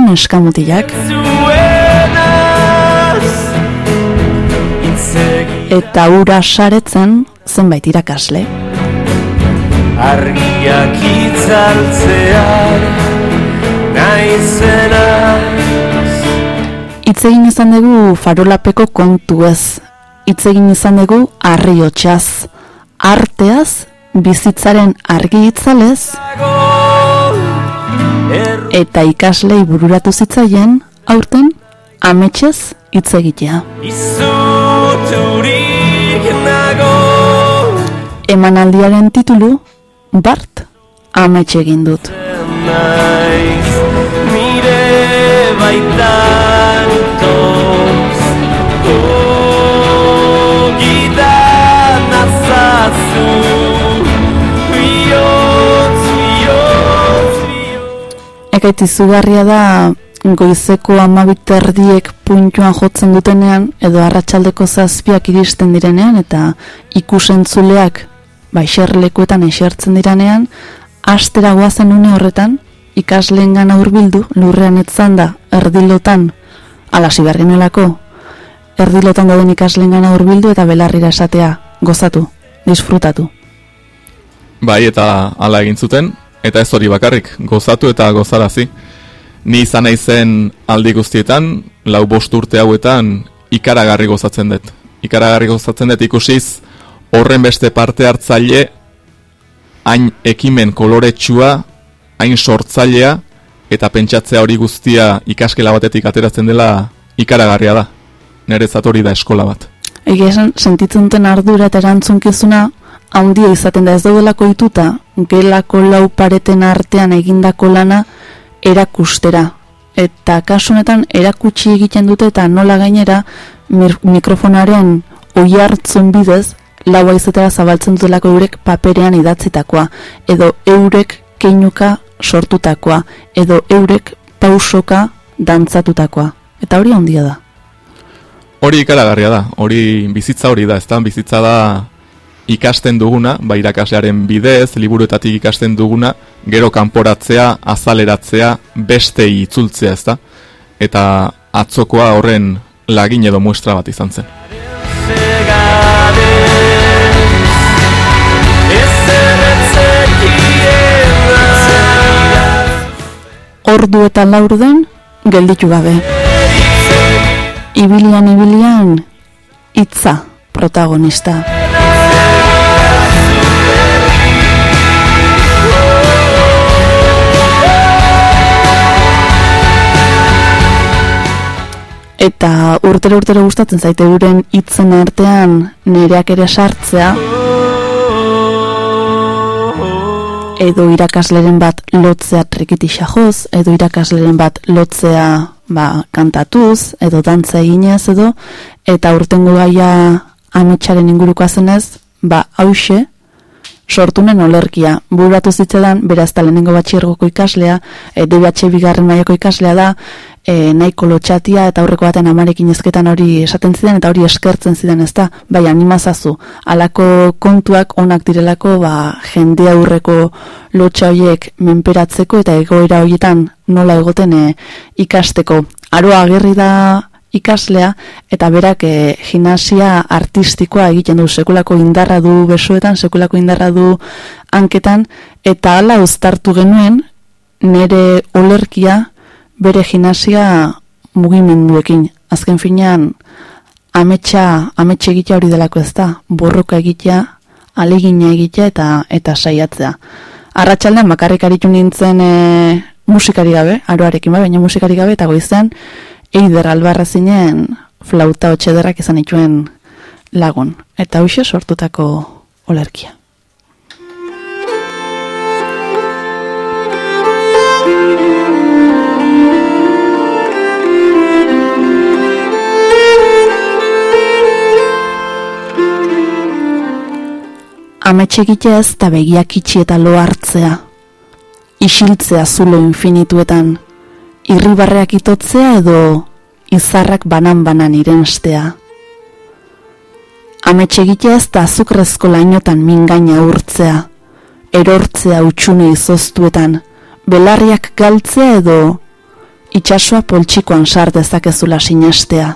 Intzegi eta ura saretzen zenbait irakasle. argiak itzaltzean Naizenaz Hitz egin izan dugu farolapeko kontu ez. Hitz egin izan dugu arriotxaz, arteaz, bizitzaren argi itzalez, Erru eta ikaslei bururatu zitzaien, aurten, ametsez hitz egitea. Emanaldiaren titulu, Bart, amets egin dut. Nire baitan Ekait izugarria da goizeko amabit erdiek puntuan jotzen dutenean edo arratsaldeko zazpiak iristen direnean eta ikusentzuleak baixerlekuetan esertzen direnean astera goazen une horretan ikasleen gana hurbildu lurrean etzan da erdilotan alasi bergenelako erdilotan dauden ikasleen gana hurbildu eta belarrira esatea gozatu, disfrutatu. Bai, eta hala egin zuten, eta ez hori bakarrik, gozatu eta gozarazi. Ni izan naizen aldi guztietan, lau bost urte hauetan, ikaragarri gozatzen dut. Ikaragarri gozatzen dut ikusiz, horren beste parte hartzaile, hain ekimen koloretsua, hain sortzailea, eta pentsatzea hori guztia ikaskela batetik ateratzen dela ikaragarria da. Nerezat hori da eskola bat. Egia sentitzen duten ardura eta erantzunkizuna handia izaten da ez daudelako ituta, gelako lau pareten artean egindako lana erakustera. Eta kasunetan erakutsi egiten dute eta nola gainera mikrofonaren oi hartzun bidez lau aizetera zabaltzen dutelako eurek paperean idatzitakoa, edo eurek keinuka sortutakoa, edo eurek pausoka dantzatutakoa. Eta hori handia da. Hori ikaragarria da, hori bizitza hori da, ezta bizitza da ikasten duguna, ba irakaslearen bidez, liburuetatik ikasten duguna, gero kanporatzea, azaleratzea, beste itzultzea, ezta? Eta atzokoa horren lagin edo muestra bat izan zen. ordu eta laurden gelditu gabe. Ibilian ibilian itza protagonista. Eta urtero urtero gustatzen zaite euren hitzen artean nereak ere sartzea. Edo irakasleren bat lotzea trikitisa joz, edo irakasleren bat lotzea ba, kantatuz, edo dantza eginez edo, eta urtengo gaia ametsaren inguruko zenez, ba, hause, sortunen olerkia. Buratu zitzedan, beraz lehenengo batxiergoko ikaslea, e, DBH bigarren maiako ikaslea da, e, nahiko lotxatia eta aurreko baten amarekin ezketan hori esaten zidan eta hori eskertzen zidan ez da, bai animazazu, alako kontuak onak direlako ba, jende aurreko lotxa horiek menperatzeko eta egoera horietan nola egoten e, ikasteko. Aroa agerri da ikaslea eta berak e, gimnasia artistikoa egiten du sekulako indarra du besoetan, sekulako indarra du hanketan eta hala uztartu genuen nere olerkia bere gimnasia mugimenduekin. Azken finean, ametsa, ametsa egitea hori delako ez da, borroka egitea, alegina egitea eta eta saiatzea. Arratxaldean bakarrik aritu nintzen e, musikari gabe, aroarekin ba, baina musikari gabe, eta goizten, eider albarra zinen flauta hotxederrak izan ituen lagun. Eta hoxe sortutako olerkia. ametxe ez da begiak itxi eta lo hartzea. Isiltzea zulo infinituetan, irribarreak itotzea edo izarrak banan-banan irenstea. Ametxe ez da azukrezko lainotan mingaina urtzea, erortzea utxune izoztuetan, belarriak galtzea edo itxasua poltsikoan sardezakezula sinestea.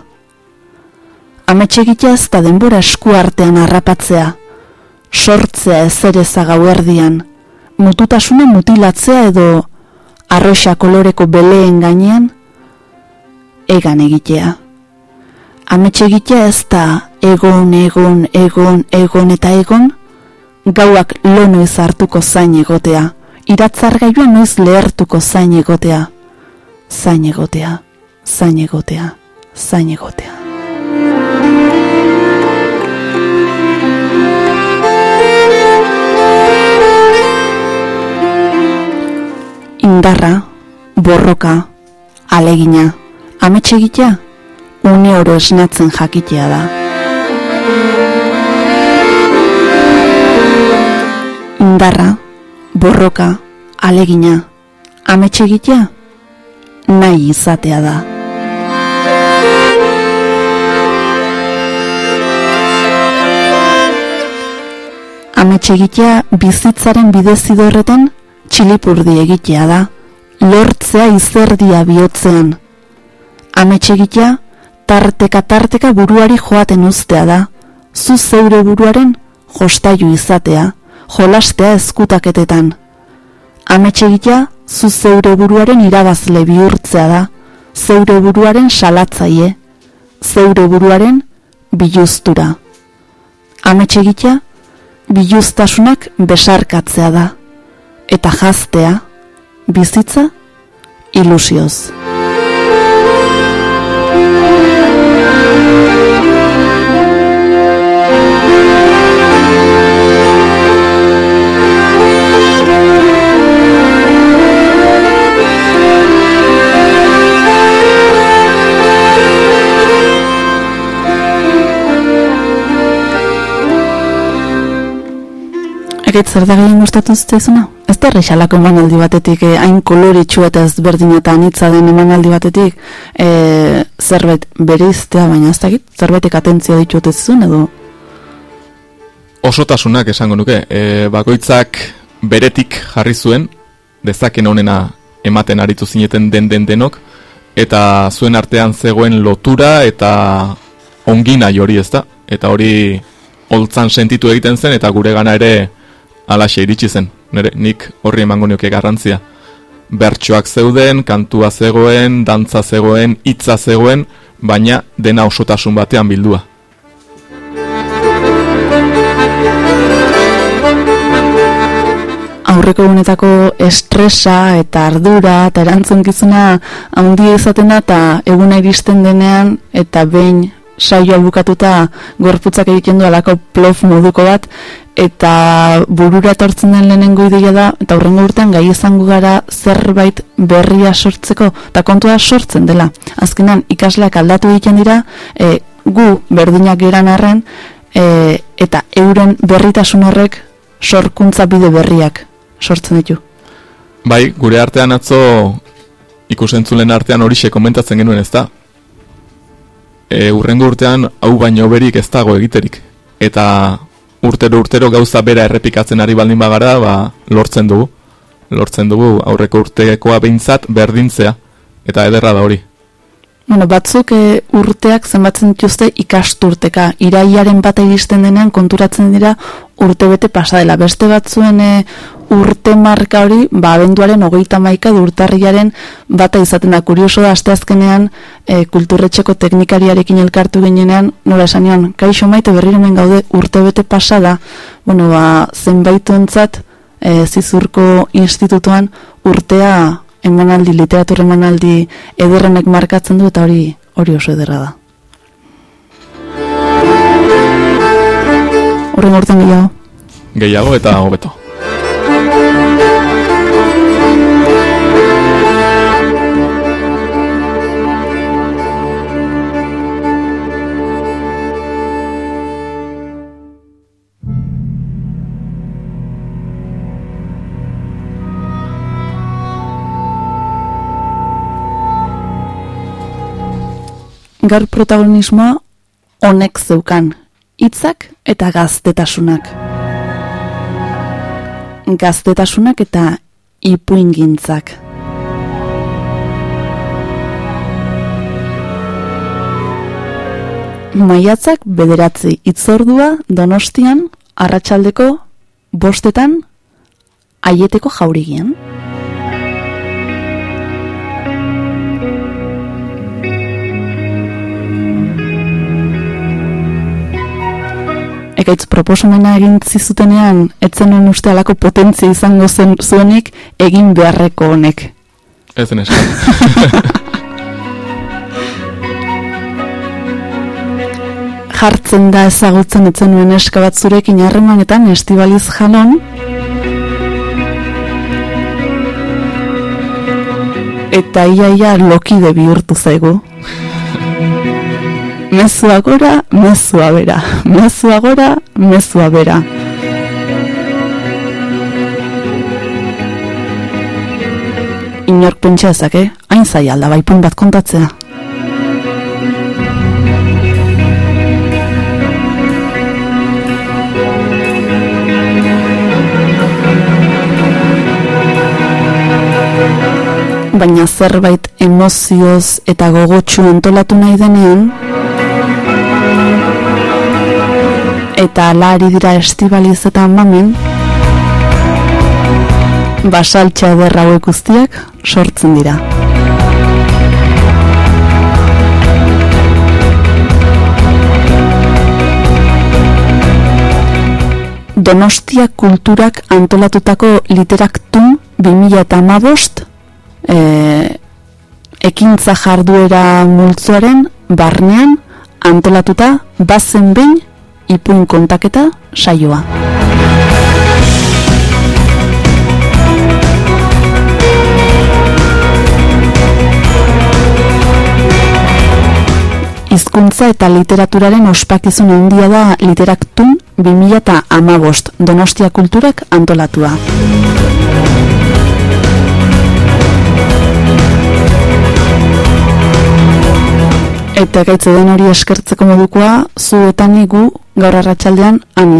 Ametxe ez da denbora esku artean harrapatzea, sortzea ezereza gauerdian, mututasuna mutilatzea edo arroxa koloreko beleen gainean, egan egitea. Ametxe egitea ez da egon, egon, egon, egon eta egon, gauak lo noiz hartuko zain egotea, iratzar gaioa noiz lehertuko zain egotea, zain egotea, zain egotea, zain egotea. Indarra, borroka, alegina, ametxe egitea, une oro esnatzen jakitea da. Indarra, borroka, alegina, ametxe egitea, nahi izatea da. Ametxe egitea bizitzaren bidezidorretan txilipurdi egitea da, lortzea izerdia bihotzean. Ametxe egitea, tarteka tarteka buruari joaten uztea da, zu zeure buruaren jostaiu izatea, jolastea eskutaketetan. Ametxe egitea, zu zeure buruaren irabazle bihurtzea da, zeure buruaren salatzaie, zeure buruaren biluztura. Ametxe egitea, biluztasunak besarkatzea da eta jaztea, bizitza, ilusioz. Ekait zer da gehien gustatu zitzaizuna? Ez da reixalako emanaldi batetik, eh, hain koloritxu eta ez berdin eta anitza den emanaldi batetik, eh, zerbait bere iztea, baina ez dakit, zerbaitek atentzia ditu zuen edo? Osotasunak esango nuke, eh, bakoitzak beretik jarri zuen, dezaken honena ematen aritu zineten den den denok, eta zuen artean zegoen lotura eta ongina hori ez da, eta hori holtzan sentitu egiten zen, eta gure gana ere alaxe iritsi zen, nire, nik horri emango nioke garrantzia. Bertsoak zeuden, kantua zegoen, dantza zegoen, hitza zegoen, baina dena osotasun batean bildua. aurreko egunetako estresa eta ardura eta erantzunkizuna handia izaten da eta eguna iristen denean eta behin saioa bukatuta gorputzak egiten du alako plof moduko bat eta burura etortzen den lehenengo ideia da eta aurrengo urtean gai izango gara zerbait berria sortzeko eta kontua sortzen dela. Azkenan ikasleak aldatu egiten dira e, gu berdinak geran arren e, eta euren berritasun horrek sorkuntza bide berriak sortzen ditu. Bai, gure artean atzo ikusentzulen artean horixe komentatzen genuen ez da. E, urrengo urtean hau baino berik ez dago egiterik. Eta urtero urtero gauza bera errepikatzen ari baldin bagara, ba, lortzen dugu. Lortzen dugu aurreko urtekoa behintzat berdintzea. Eta ederra da hori. Bueno, batzuk e, urteak zenbatzen dituzte ikasturteka. Iraiaren bat egisten denean konturatzen dira urte bete pasadela. Beste batzuen e, urte marka hori, ba, abenduaren hogeita maika urtarriaren bata izaten da. Kurioso da, asteazkenean e, kulturretxeko teknikariarekin elkartu ginenean, nola esan nion, kaixo maite berriremen gaude urte bete pasada, bueno, ba, zenbaitu entzat, e, zizurko institutuan urtea emanaldi, literatur emanaldi ederrenek markatzen du eta hori hori oso ederra da. Horren urten gehiago? Gehiago eta hobeto. Gaur protagonismoa honek zeukan, hitzak eta gaztetasunak. Gaztetasunak eta ipuingintzak. Maiatzak bederatzi itzordua donostian, arratsaldeko bostetan, aieteko jaurigian. Ekaitz proposomena egin zizutenean, etzenuen uste alako potentzia izango zen zuenik egin beharreko honek. Ez neska. <laughs> Jartzen da ezagutzen etzenuen eska bat zurekin harremanetan estibaliz janon, eta iaia lokide bihurtu zaigu. Mezua gora, mezua bera. Mezua gora, mezua bera. Inork pentsa ezake, hain zai alda baipun bat kontatzea. Baina zerbait emozioz eta gogotsu entolatu nahi denean, eta alari dira estibaliz eta mamen basaltxa hauek guztiak sortzen dira. Donostia kulturak antolatutako literaktun 2000 eta amabost e, ekintza jarduera multzoaren barnean antolatuta bazen behin ipuin kontaketa saioa. Hizkuntza eta literaturaren ospakizun handia da literaktun 2000 eta amabost Donostia Kulturak antolatua. Eta gaitze den hori eskertzeko modukoa, zu eta nigu gaur arratsaldean han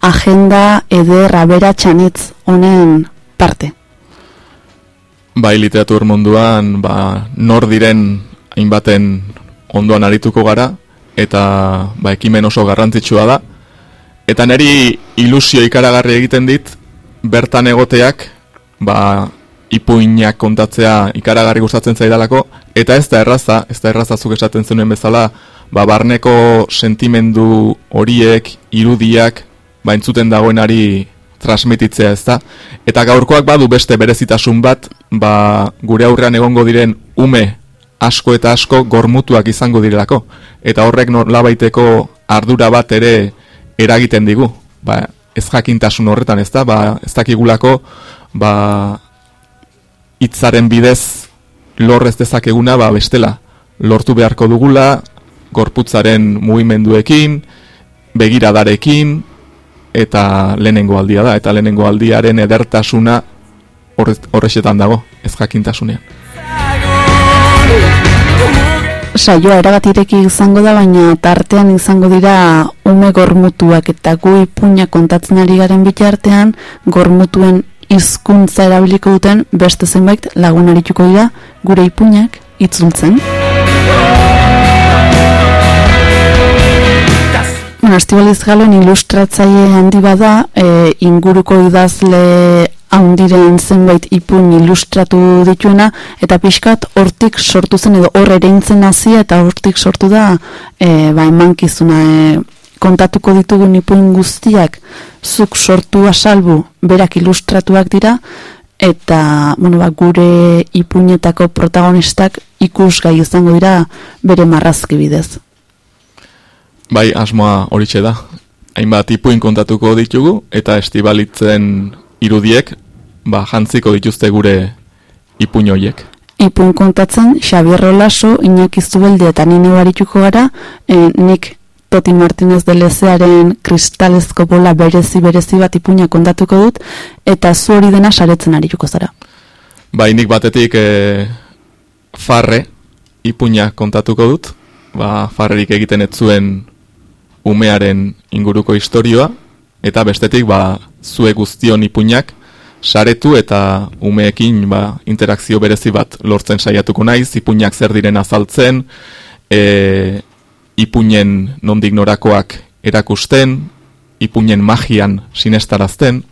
agenda eder aberatsanitz honen parte. Bai, literatur munduan, ba, nor diren hainbaten ondoan arituko gara, eta ba, ekimen oso garrantzitsua da. Eta neri ilusio ikaragarri egiten dit, bertan egoteak, ba, ipuinak kontatzea ikaragarri gustatzen zaidalako, eta ez da erraza, ez da erraza zuk esaten zenuen bezala, ba, barneko sentimendu horiek, irudiak, ba, entzuten dagoenari transmititzea ez da. Eta gaurkoak badu beste berezitasun bat, ba, gure aurrean egongo diren ume asko eta asko gormutuak izango direlako. Eta horrek labaiteko ardura bat ere eragiten digu. Ba, ez jakintasun horretan ez da, ba, ez dakigulako ba, itzaren bidez lorrez dezakeguna ba, bestela. Lortu beharko dugula, gorputzaren mugimenduekin, begiradarekin, eta lehenengo aldia da, eta lehenengo aldiaren edertasuna horrexetan dago, ez jakintasunean. Saioa erabatireki izango da, baina tartean izango dira ume gormutuak eta gu ipuña kontatzen ari garen bitartean gormutuen hizkuntza erabiliko duten beste zenbait lagunarituko dira gure ipuñak itzultzen. Bueno, Astibaliz Galoen ilustratzaile handi bada, e, inguruko idazle handiren zenbait ipun ilustratu dituena, eta pixkat hortik sortu zen, edo horre ere nazia, eta hortik sortu da, e, ba, emankizuna, e, kontatuko ditugun ipun guztiak, zuk sortu asalbu, berak ilustratuak dira, eta, bueno, ba, gure ipunetako protagonistak ikusgai izango dira bere marrazki bidez. Bai, asmoa horitxe da. Hainbat ipuin kontatuko ditugu eta estibalitzen irudiek ba, jantziko dituzte gure ipuin horiek. Ipuin kontatzen Xabier Rolaso, Iñaki Zubeldi eta nine barituko gara, e, nik Toti Martinez de Lezearen kristalezko bola berezi berezi bat ipuina kontatuko dut, eta zu hori dena saretzen arituko zara. Bai, nik batetik e, farre ipuina kontatuko dut, ba, farrerik egiten ez zuen umearen inguruko istorioa, eta bestetik ba, zue guztion ipuinak saretu eta umeekin ba, interakzio berezi bat lortzen saiatuko naiz, ipuinak zer diren azaltzen, e, ipuinen nondik norakoak erakusten, ipuinen magian sinestarazten,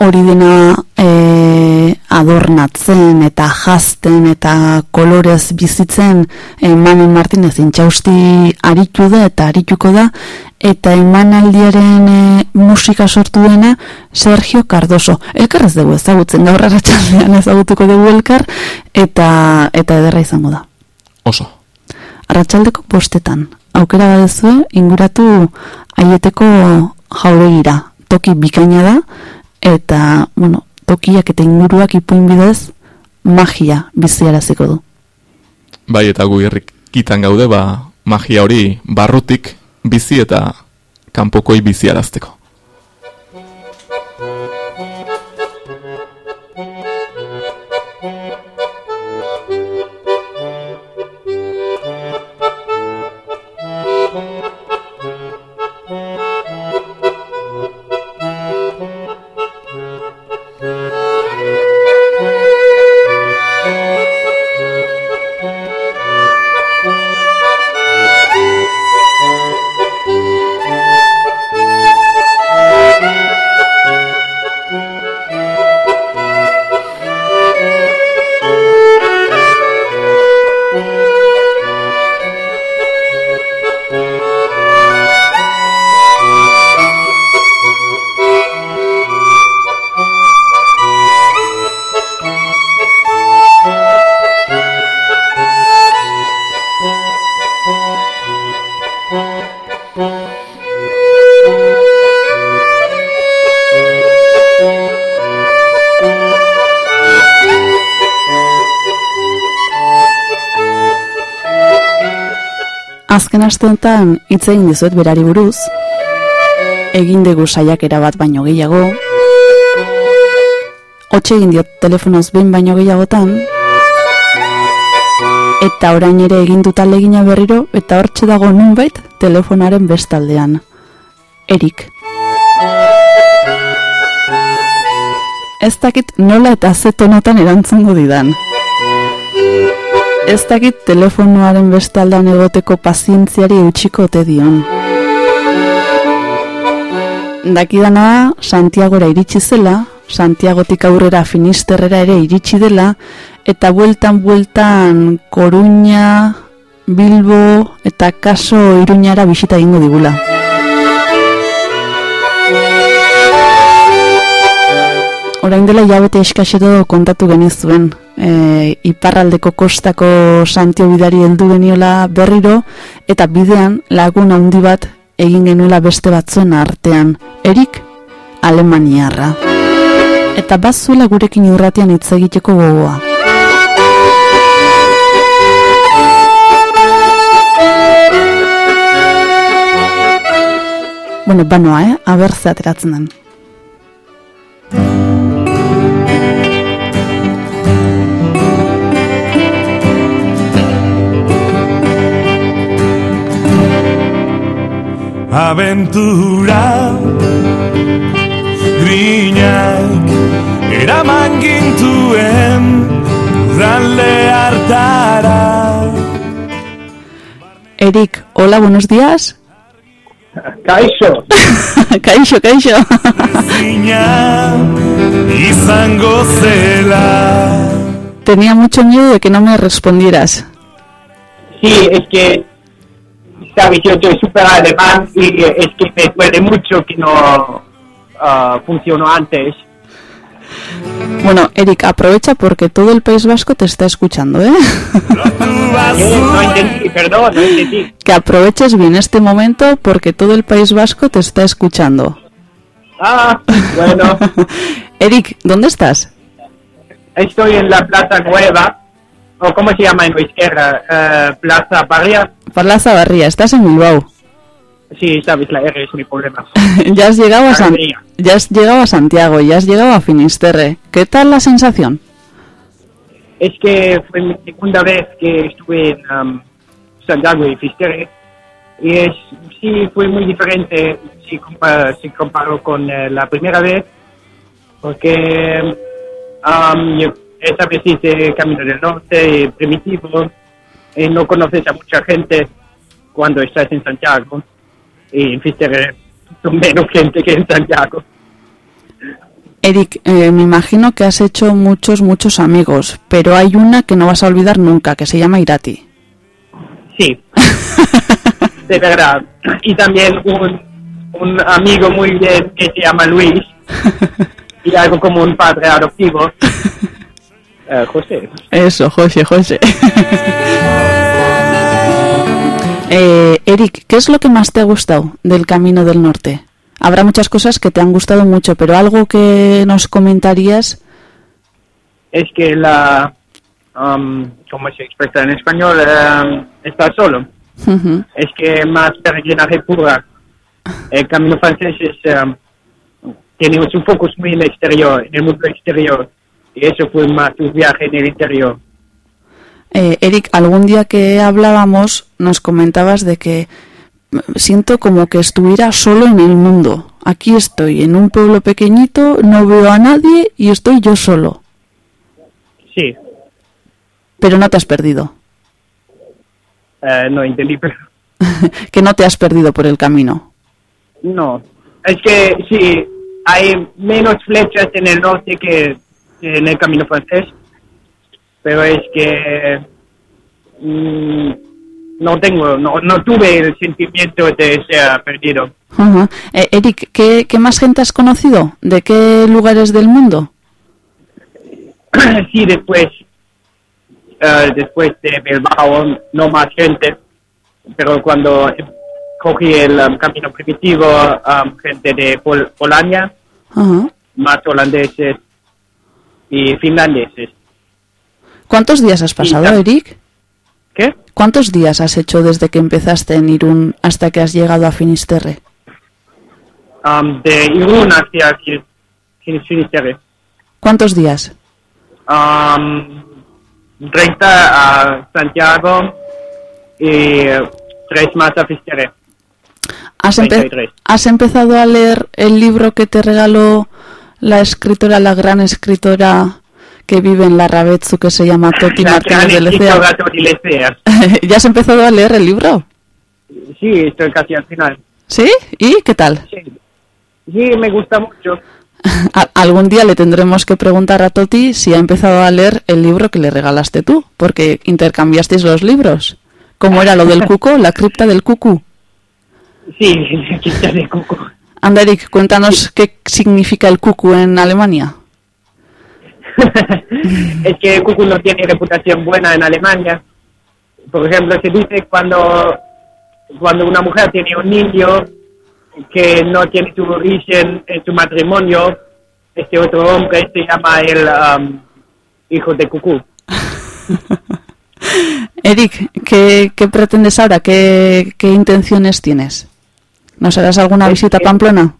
hori dena e, adornatzen eta jazten eta kolorez bizitzen Emanuel Martinez intxausti aritu da eta arituko da eta emanaldiaren e, musika sortu dena Sergio Cardoso. Elkar ez dugu ezagutzen gaur arratsaldean ezagutuko dugu elkar eta eta ederra izango da. Oso. Arratsaldeko postetan aukera badezue inguratu aieteko jauregira. Toki bikaina da, eta, bueno, tokiak eta inguruak ipuin bidez, magia biziaraziko du. Bai, eta gu irrikitan gaude, ba, magia hori barrutik bizi eta kanpokoi biziarazteko. Azken asteontan hitz egin dizuet berari buruz. Egin dugu saiakera bat baino gehiago. Hotxe egin diot telefonoz behin baino gehiagotan. Eta orain ere egin dut alegina berriro eta hortxe dago nunbait telefonaren bestaldean. Erik. Ez dakit nola eta zetonotan erantzungo didan ez dakit telefonoaren bestaldan egoteko pazientziari utxiko ote dion. Dakidana Santiagora iritsi zela, Santiagotik aurrera Finisterrera ere iritsi dela, eta bueltan bueltan Koruña, Bilbo eta Kaso Iruñara bisita egingo digula. Orain dela jabete eskaxeto kontatu genizuen. E, iparraldeko kostako santio bidari heldu geniola berriro, eta bidean lagun handi bat egin genuela beste batzuen artean. Erik, Alemaniarra. Eta bazuela gurekin irratian hitz egiteko gogoa. Bueno, banoa, eh? Aber ze ateratzen den. Aventura Griñak Eraman gintuen Zalde hartara Erik, hola, buenos días. Kaixo. <laughs> kaixo, kaixo. Zina Izango zela Tenía mucho miedo de que no me respondieras. Sí, es que, sabes, yo soy súper alemán y eh, es que me duele mucho que no funcionó antes. Bueno, Erik, aprovecha porque todo el País Vasco te está escuchando, ¿eh? <laughs> No entendí, perdón, no entendí. que aproveches bien este momento porque todo el País Vasco te está escuchando. Ah, bueno, <laughs> Erik, ¿dónde estás? estoy en la Plaza Nueva, o ¿cómo se llama en izquierda? Eh, Plaza Barria. Plaza Barría, estás en Bilbao. Sí, sabes, la R es mi problema. <laughs> ya has llegado a San- ya has llegado a Santiago, ya has llegado a Finisterre. ¿Qué tal la sensación? Es que fue mi segunda vez que estuve en um, Santiago y Fisterre y es, sí fue muy diferente si, compa si comparo con eh, la primera vez porque um, yo esta vez hice Camino del Norte primitivo y no conoces a mucha gente cuando estás en Santiago y son <laughs> menos gente que en Santiago. Eric, eh, me imagino que has hecho muchos, muchos amigos, pero hay una que no vas a olvidar nunca, que se llama Irati. Sí, <laughs> de verdad. Y también un, un amigo muy bien que se llama Luis <laughs> y algo como un padre adoptivo. Eh, José. Eso, José, José. <laughs> eh, Eric, ¿qué es lo que más te ha gustado del Camino del Norte? Habrá muchas cosas que te han gustado mucho, pero algo que nos comentarías. Es que la, um, ¿cómo se expresa en español? Um, estar solo. Es que más peregrinaje pura. El camino francés es, um, tiene su focus muy en el exterior, en el mundo exterior. Y eso fue más un viaje en el interior. Eh, Eric, algún día que hablábamos nos comentabas de que mm, siento como que estuviera solo en el mundo. Aquí estoy, en un pueblo pequeñito, no veo a nadie y estoy yo solo. Sí, Pero no te has perdido. eh, no entendí, pero... <laughs> que no te has perdido por el camino. No, es que sí, hay menos flechas en el norte que en el camino francés, pero es que mm, no tengo, no, no tuve el sentimiento de ser perdido. Eh, Eric, ¿qué, ¿qué más gente has conocido? ¿De qué lugares del mundo? <clears throat> sí, después, eh, después de Bilbao, no más gente, pero cuando cogí el um, camino primitivo, um, gente de Pol Polonia, más holandeses y finlandeses. ¿Cuántos días has pasado, Eric? ¿Qué? ¿Cuántos días has hecho desde que empezaste en Irún hasta que has llegado a Finisterre? um, de Irún hacia Fini- Fini- Finisterre. ¿Cuántos días? Um, 30 a Santiago y 3 más a Finisterre. ¿Has, empe- 33. has empezado a leer el libro que te regaló la escritora, la gran escritora que vive en la Rabetsu, que se llama Toti La Martínez de Lecea? <laughs> ¿Ya has empezado a leer el libro? Sí, estoy casi al final. ¿Sí? ¿Y qué tal? Sí, sí me gusta mucho. <laughs> Algún día le tendremos que preguntar a Toti si ha empezado a leer el libro que le regalaste tú, porque intercambiasteis los libros. ¿Cómo era lo del cuco? La cripta del cucu. Sí, <laughs> quita de cuco. Anda, Eric, cuéntanos qué significa el cucu en Alemania. <laughs> es que Cucu no tiene reputación buena en Alemania. Por ejemplo, se dice cuando, cuando una mujer tiene un niño que no tiene su origen en su matrimonio, este otro hombre se llama el um, hijo de Cucú. <laughs> Eric, ¿qué, qué pretendes ahora? ¿Qué, ¿Qué intenciones tienes? ¿Nos harás alguna visita a Pamplona?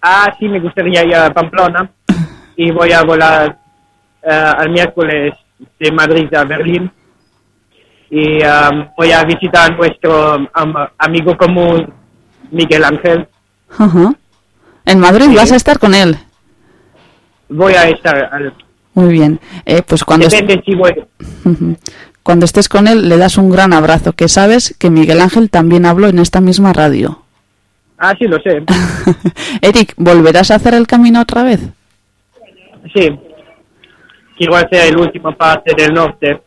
Ah, sí, me gustaría ir a Pamplona y voy a volar eh, al miércoles de Madrid a Berlín y um, voy a visitar a nuestro am- amigo común Miguel Ángel. Ajá. En Madrid Sí. vas a estar con él. Voy a estar al... Muy bien. Eh, pues cuando, Depende si voy... cuando estés con él le das un gran abrazo, que sabes que Miguel Ángel también habló en esta misma radio. Ah, sí, lo sé. <laughs> Eric, ¿volverás a hacer el camino otra vez? Sí. Quiero hacer el último parte del norte,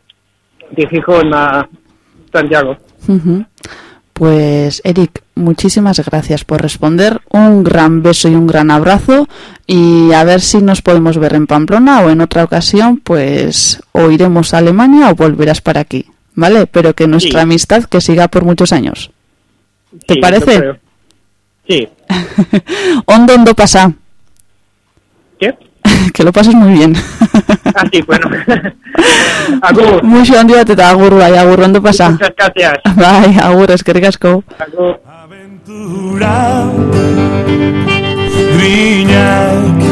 de Gijón a Santiago. Pues Eric, muchísimas gracias por responder. Un gran beso y un gran abrazo y a ver si nos podemos ver en Pamplona o en otra ocasión, pues o iremos a Alemania o volverás para aquí, ¿vale? Pero que nuestra Sí. amistad que siga por muchos años. ¿Te Sí, parece? Sí. <laughs> Ondo, ondo pasa. ¿Qué? <laughs> que lo pases muy bien. Ah, sí, bueno. <laughs> agur. Mucho ondo eta agur bai, agur ondo pasa. Muchas gracias. Bai, agur, eskerrik asko. Agur. Aventura Grinak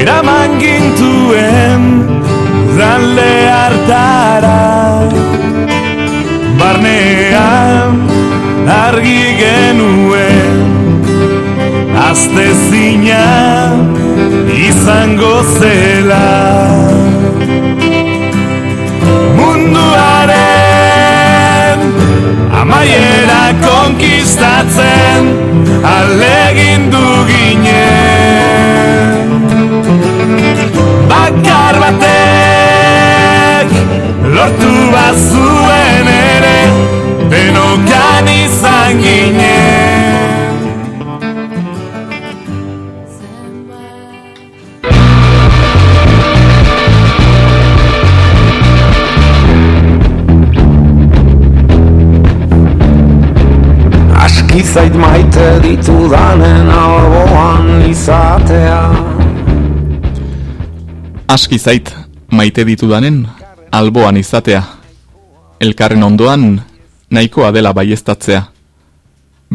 Eraman gintuen Zalde hartara Barnean Argi genuen Azte zina Izango zela amaiera konkistatzen alegin du ginen. Bakar batek lortu bazuen ere denokan izan ginen zait maite ditudanen alboan izatea Aski zait, maite ditudanen, alboan izatea. Elkarren ondoan, nahikoa dela baiestatzea.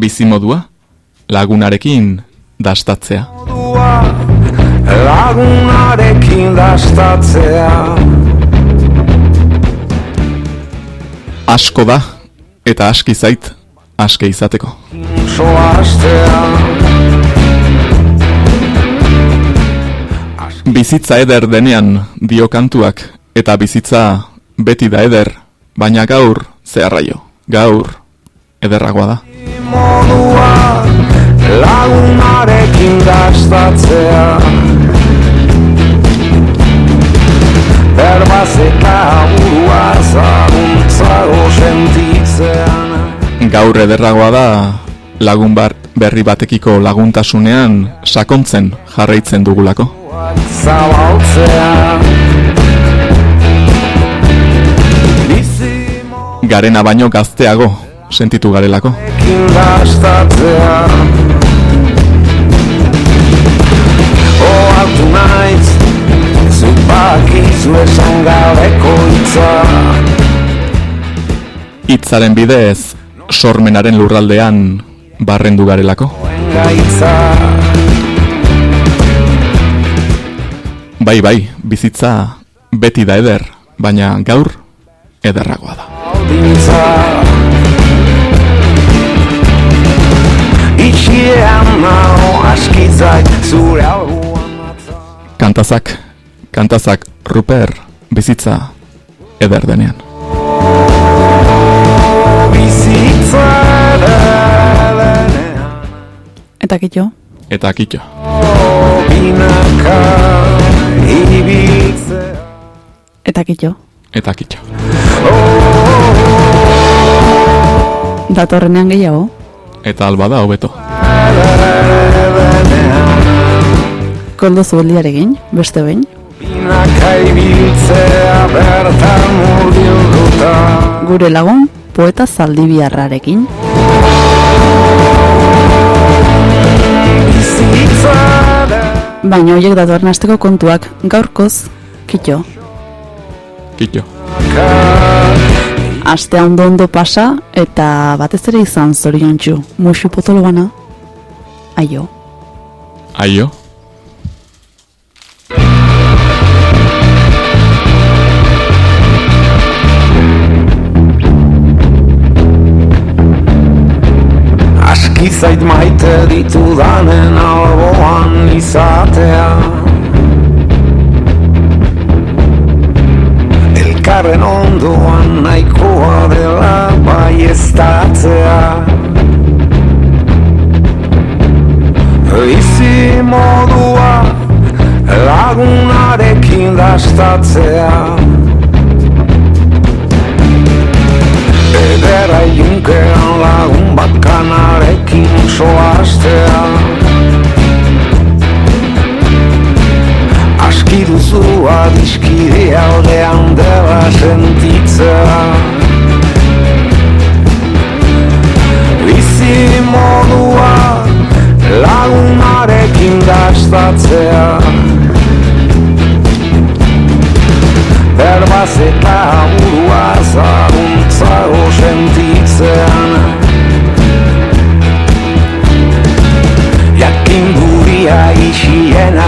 Bizimodua, lagunarekin dastatzea. Lagunarekin dastatzea Asko da, eta aski zait, aske izateko. Bizitza eder denean dio kantuak, eta bizitza beti da eder, baina gaur zeharraio, gaur ederragoa da. modua Lagunarekin dastatzea Berbaz eta burua zaguntzago sentitzean Gaur ederragoa da lagun bar, berri batekiko laguntasunean sakontzen jarraitzen dugulako. Garena baino gazteago sentitu garelako. Oartu naiz Zuk bakizu esan gabeko hitza Hitzaren bidez sormenaren lurraldean barrendu garelako. Bai bai, bizitza beti da eder, baina gaur ederragoa da. Kantazak, kantazak Ruper bizitza eder denean. Eta kitxo? Eta kitxo. Eta kitxo? Eta kitxo. Datorrenean gehiago? Eta alba da hobeto. Koldo zueldiarekin, beste behin? Gure lagun, poeta zaldibiarrarekin. Baina horiek datorren asteko kontuak, gaurkoz, kitxo. Kito. Astea ondo ondo pasa, eta batez ere izan zoriontsu. Musu potolo bana. Aio. Aio. Zait maite ditudanen alboan izatea. Elkarren ondoan nahikoa dela bai estatzea Bizi modua lagunarekin dastatzea. Ederra ilunkean lagun bakanarekin soaztea Aski duzu adiskide aldean dela sentitzea. Bizi modua lagunarekin dastatzea Berbaz eta burua zaguntzago sentitzean isiena